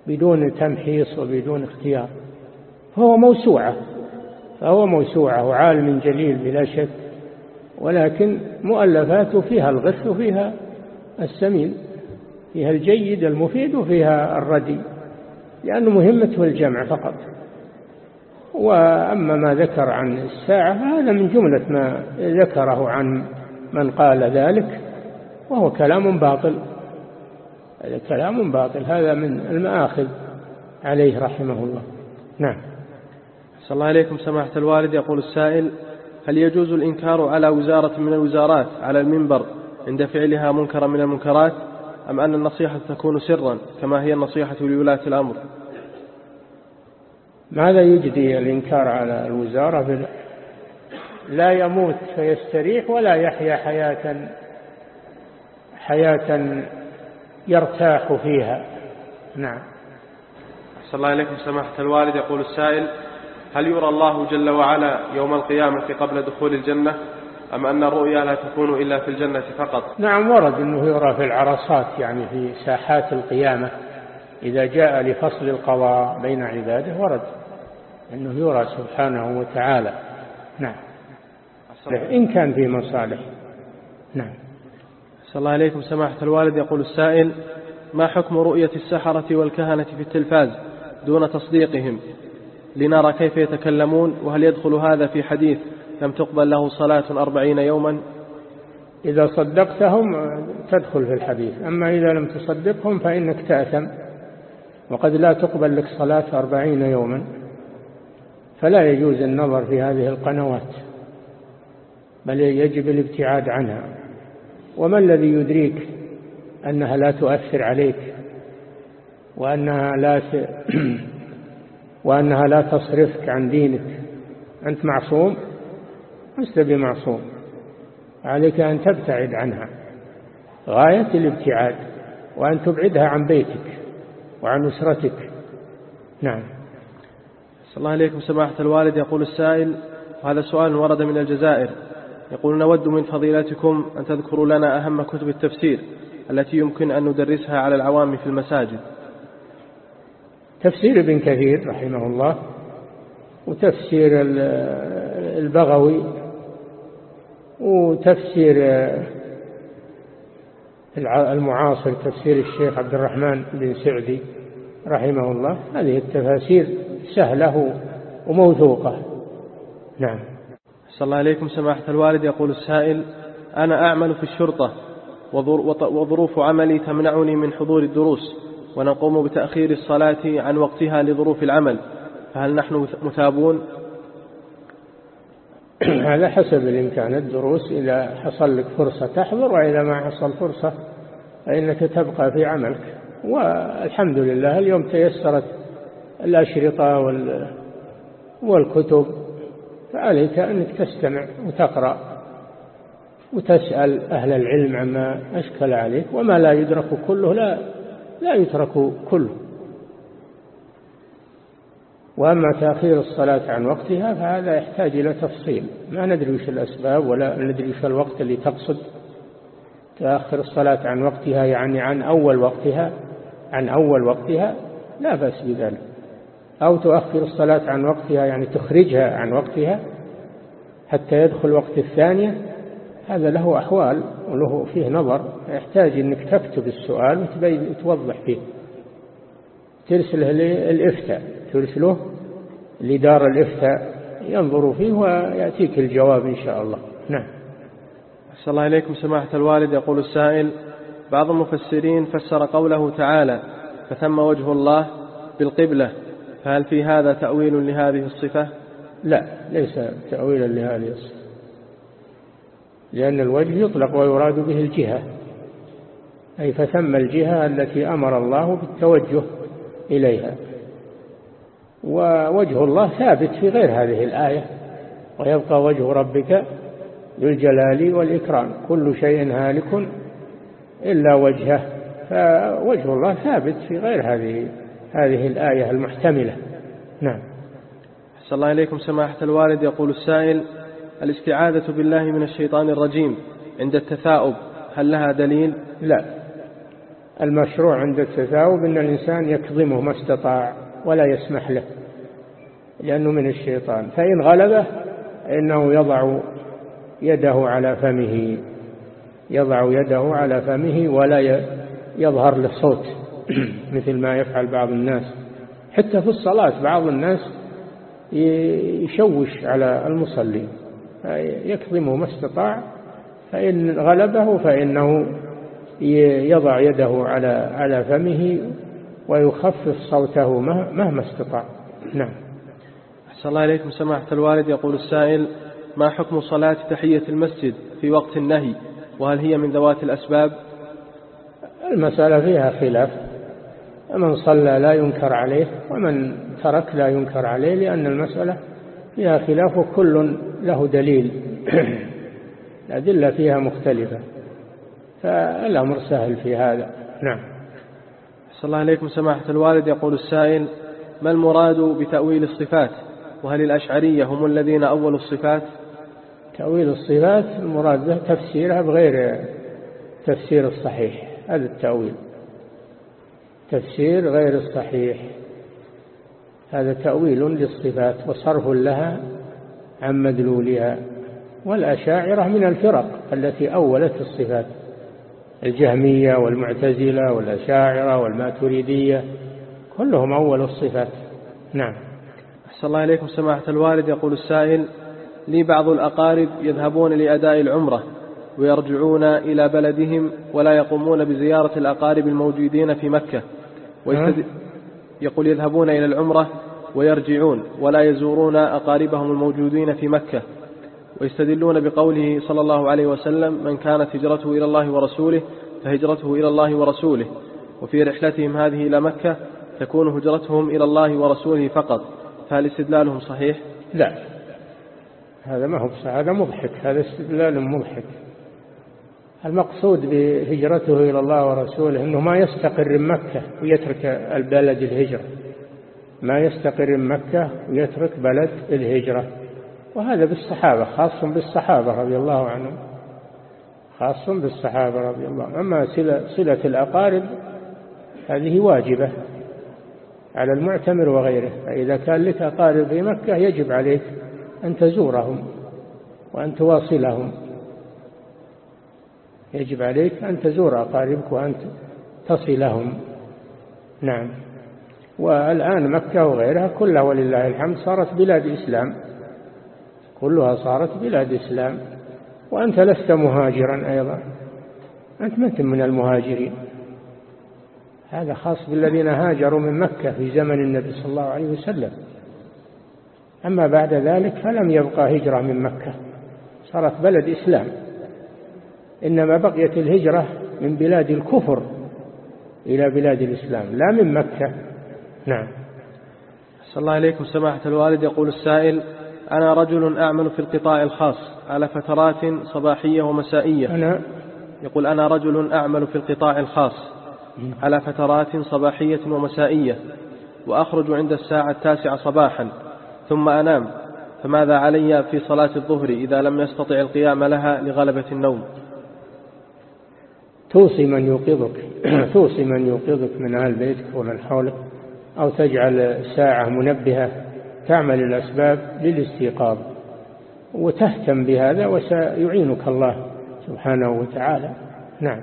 بدون تمحيص وبدون اختيار. فهو موسوعة فهو موسوعة وعالم جليل بلا شك ولكن مؤلفاته فيها الغث وفيها السمين. فيها الجيد المفيد وفيها الردي لأنه مهمته الجمع فقط. وأما ما ذكر عن الساعة فهذا من جملة ما ذكره عن من قال ذلك وهو كلام باطل. هذا كلام باطل هذا من المآخذ عليه رحمه الله. نعم. صلى الله عليكم سماحة الوالد. يقول السائل هل يجوز الإنكار على وزارة من الوزارات على المنبر عند فعلها منكرا من المنكرات؟ أم أن النصيحة تكون سرا كما هي النصيحة لولاة الأمر؟ ماذا يجدي الإنكار على الوزارة لا يموت فيستريح ولا يحيا حياة حياة يرتاح فيها. نعم. صلى الله عليكم سماحة الوالد يقول السائل هل يرى الله جل وعلا يوم القيامة قبل دخول الجنة؟ أم أن الرؤيا لا تكون إلا في الجنة فقط؟ نعم ورد أنه يرى في العرصات يعني في ساحات القيامة. إذا جاء لفصل القضاء بين عباده ورد أنه يرى سبحانه وتعالى. نعم. إن كان في مصالح. نعم. صلى الله عليكم سماحة الوالد يقول السائل ما حكم رؤية السحرة والكهنة في التلفاز دون تصديقهم؟ لنرى كيف يتكلمون وهل يدخل هذا في حديث لم تقبل له صلاة أربعين يوما؟ إذا صدقتهم تدخل في الحديث. أما إذا لم تصدقهم فإنك تأثم. وقد لا تقبل لك صلاة أربعين يوما. فلا يجوز النظر في هذه القنوات بل يجب الابتعاد عنها. وما الذي يدريك أنها لا تؤثر عليك؟ وأنها لا وأنها لا تصرفك عن دينك؟ أنت معصوم؟ لست بمعصوم. عليك أن تبتعد عنها. غاية الابتعاد وأن تبعدها عن بيتك وعن أسرتك. نعم. صلى الله عليكم سماحة الوالد. يقول السائل وهذا سؤال ورد من الجزائر. يقول نود من فضيلتكم أن تذكروا لنا أهم كتب التفسير التي يمكن أن ندرسها على العوام في المساجد. تفسير ابن كثير رحمه الله وتفسير البغوي وتفسير المعاصر تفسير الشيخ عبد الرحمن بن سعدي رحمه الله. هذه التفاسير سهلة وموثوقة. نعم. صلى الله عليكم سماحة الوالد. يقول السائل أنا أعمل في الشرطة وظروف عملي تمنعني من حضور الدروس ونقوم بتأخير الصلاة عن وقتها لظروف العمل فهل نحن مثابون؟ على حسب الإمكان. الدروس إذا حصل لك فرصة تحضر وإذا ما حصل فرصة فإنك تبقى في عملك. والحمد لله اليوم تيسرت الأشرطة والكتب فعليك أنك تستمع وتقرأ وتسأل أهل العلم عما أشكل عليك. وما لا يدرك كله لا لا يترك كله. وأما تأخير الصلاة عن وقتها فهذا يحتاج إلى تفصيل. ما ندري وش الأسباب ولا ندري وش الوقت اللي تقصد. تأخر الصلاة عن وقتها يعني عن أول وقتها عن أول وقتها لا بأس بذلك. أو تؤخر الصلاة عن وقتها يعني تخرجها عن وقتها حتى يدخل وقت الثانية. هذا له أحوال وله فيه نظر. يحتاج أنك تكتب السؤال وتوضح فيه. ترسله للإفتاء. ترسله لدار الإفتاء ينظر فيه ويأتيك الجواب إن شاء الله. نعم. أحسن الله إليكم سماحة الوالد. يقول السائل بعض المفسرين فسر قوله تعالى فثم وجه الله بالقبلة فهل في هذا تأويل لهذه الصفة؟ لا ليس تأويلا لهذه الصفة. لأن الوجه يطلق ويراد به الجهة. أي فثم الجهة التي أمر الله بالتوجه إليها. ووجه الله ثابت في غير هذه الآية ويبقى وجه ربك ذو الجلال والإكرام. كل شيء هالك إلا وجهه. فوجه الله ثابت في غير هذه هذه الآية المحتملة. نعم. صلى الله إليكم سماحة الوالد. يقول السائل الاستعاذة بالله من الشيطان الرجيم عند التثاؤب هل لها دليل؟ لا. المشروع عند التثاؤب أن الإنسان يكظمه ما استطاع. ولا يسمح له لأنه من الشيطان. فإن غلبه إنه يضع يده على فمه يضع يده على فمه ولا يظهر له صوت مثل ما يفعل بعض الناس. حتى في الصلاة بعض الناس يشوش على المصلي يكظمه ما استطاع. فإن غلبه فإنه يضع يده على على فمه ويخفف صوته مهما استطاع. نعم. أحسن الله إليكم. سماحة الوالد يقول السائل ما حكم صلاة تحية المسجد في وقت النهي؟ وهل هي من ذوات الأسباب؟ المسألة فيها خلاف. من صلى لا ينكر عليه ومن ترك لا ينكر عليه لأن المسألة فيها خلاف وكل له دليل. الأدلة فيها مختلفة فالأمر سهل في هذا. نعم. صلى الله عليكم سماحة الوالد. يقول السائل ما المراد بتأويل الصفات؟ وهل الأشعرية هم الذين أولوا الصفات؟ تأويل الصفات المراد به تفسيرها بغير تفسير الصحيح هذا التأويل. تفسير غير الصحيح هذا تأويل للصفات وصرف لها عن مدلولها. والأشاعرة من الفرق التي أولت الصفات. الجهمية والمعتزلة والأشاعرة والماتريدية كلهم أول الصفات. نعم. أحسن الله إليكم سماحة الوالد. يقول السائل لي بعض الأقارب يذهبون لأداء العمرة ويرجعون إلى بلدهم ولا يقومون بزيارة الأقارب الموجودين في مكة. ويستد... يقول يذهبون إلى العمرة ويرجعون ولا يزورون أقاربهم الموجودين في مكة. ويستدلون بقوله صلى الله عليه وسلم من كانت هجرته إلى الله ورسوله فهجرته إلى الله ورسوله. وفي رحلتهم هذه إلى مكة تكون هجرتهم إلى الله ورسوله فقط. فهل استدلالهم صحيح؟ لا. هذا ما هو هذا مضحك. هذا استدلال مضحك. المقصود بهجرته إلى الله ورسوله أنه ما يستقر مكة ويترك البلد الهجرة. ما يستقر مكة ويترك بلد الهجرة. وهذا بالصحابة خاص بالصحابة رضي الله عنهم. خاص بالصحابة رضي الله عنهم. أما صلة الأقارب هذه واجبة على المعتمر وغيره. فإذا كان لك أقارب في مكة يجب عليك أن تزورهم وأن تواصلهم. يجب عليك أن تزور أقاربك وأن تصلهم. نعم. والآن مكة وغيرها كلها ولله الحمد صارت بلاد إسلام. كلها صارت بلاد إسلام. وأنت لست مهاجرا أيضا. أنت ما من المهاجرين. هذا خاص بالذين هاجروا من مكة في زمن النبي صلى الله عليه وسلم. أما بعد ذلك فلم يبقى هجرة من مكة. صارت بلد إسلام. إنما بقيت الهجرة من بلاد الكفر إلى بلاد الإسلام لا من مكة. نعم. صلى الله عليكم سماحة الوالد. يقول السائل أنا رجل أعمل في القطاع الخاص على فترات صباحية ومسائية. أنا؟ يقول أنا رجل أعمل في القطاع الخاص على فترات صباحية ومسائية وأخرج عند الساعة التاسعة صباحا ثم أنام. فماذا علي في صلاة الظهر إذا لم يستطع القيام لها لغلبة النوم؟ توصي من يوقظك. توصي من يوقظك من أهل بيتك ومن حولك أو تجعل ساعة منبهة تعمل الأسباب للاستيقاظ وتهتم بهذا وسيعينك الله سبحانه وتعالى. نعم.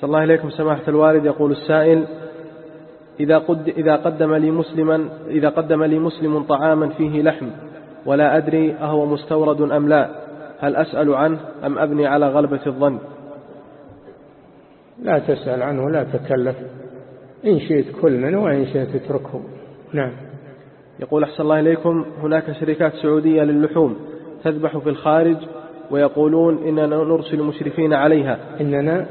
صلى الله إليكم سماحة الوالد. يقول السائل إذا, قد إذا قدم لي مسلما إذا قدم لي مسلم طعاما فيه لحم ولا أدري أهو مستورد أم لا هل أسأل عنه أم أبني على غلبة الظن؟ لا تسأل عنه لا تكلف إن شئت كل منه وإن شئت اتركه. نعم. يقول أحسن الله إليكم هناك شركات سعودية للحوم تذبح في الخارج ويقولون إننا نرسل مشرفين عليها. إننا؟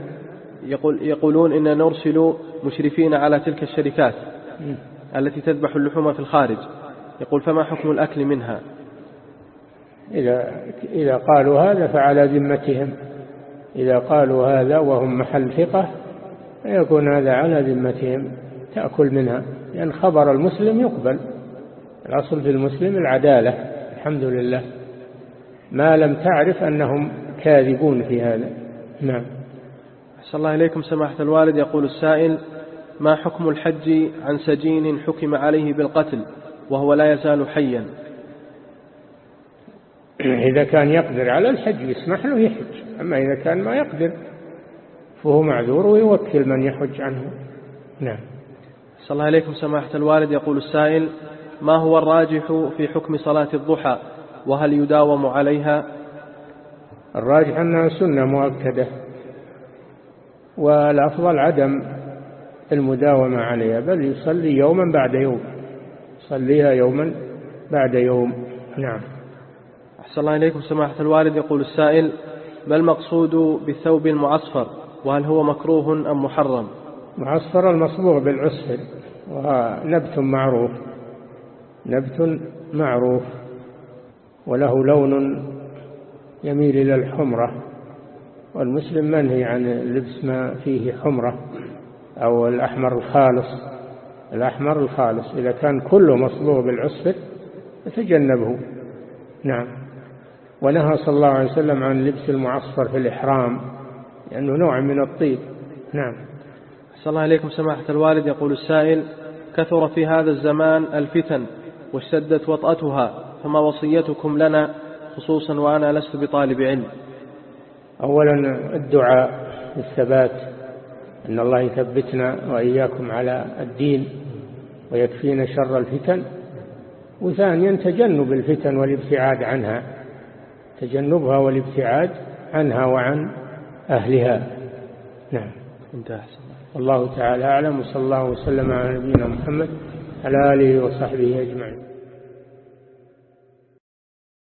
يقول يقولون إننا نرسل مشرفين على تلك الشركات التي تذبح اللحوم في الخارج. يقول فما حكم الأكل منها؟ إذا, إذا قالوا هذا فعلى ذمتهم. إذا قالوا هذا وهم محل ثقة فيكون هذا على ذمتهم تأكل منها لأن خبر المسلم يقبل. الأصل في المسلم العدالة الحمد لله. ما لم تعرف أنهم كاذبون في هذا. نعم. أحسن الله إليكم سماحة الوالد. يقول السائل ما حكم الحج عن سجين حكم عليه بالقتل وهو لا يزال حيا؟ إذا كان يقدر على الحج يسمح له يحج أما إذا كان ما يقدر فهو معذور ويوكل من يحج عنه. نعم. صلى الله عليكم سماحة الوالد. يقول السائل ما هو الراجح في حكم صلاة الضحى؟ وهل يداوم عليها؟ الراجح أنها سنة مؤكدة والأفضل عدم المداومة عليها بل يصلي يوما بعد يوم. يصليها يوما بعد يوم. نعم. أحسن الله إليكم. سماحة الوالد يقول السائل ما المقصود بالثوب المعصفر؟ وهل هو مكروه أم محرم؟ معصفر المصبوغ بالعصفر ونبت معروف. نبت معروف وله لون يميل إلى الحمرة والمسلم منهي عن لبس ما فيه حمرة أو الأحمر الخالص. الأحمر الخالص إذا كان كله مصبوغ بالعصفر يتجنبه. نعم. ونهى صلى الله عليه وسلم عن لبس المعصفر في الإحرام لأنه نوع من الطيب. نعم. صلى الله عليكم سماحة الوالد. يقول السائل كثر في هذا الزمان الفتن واشتدت وطأتها فما وصيتكم لنا خصوصا وأنا لست بطالب علم. أولا الدعاء الثبات أن الله يثبتنا وإياكم على الدين ويكفينا شر الفتن. وثانيا تجنب الفتن والابتعاد عنها تجنبها والابتعاد عنها وعن أهلها. نعم. انتهى. الله تعالى أعلم وصلى الله وسلم على نبينا محمد. على آله وصحبه أجمعين.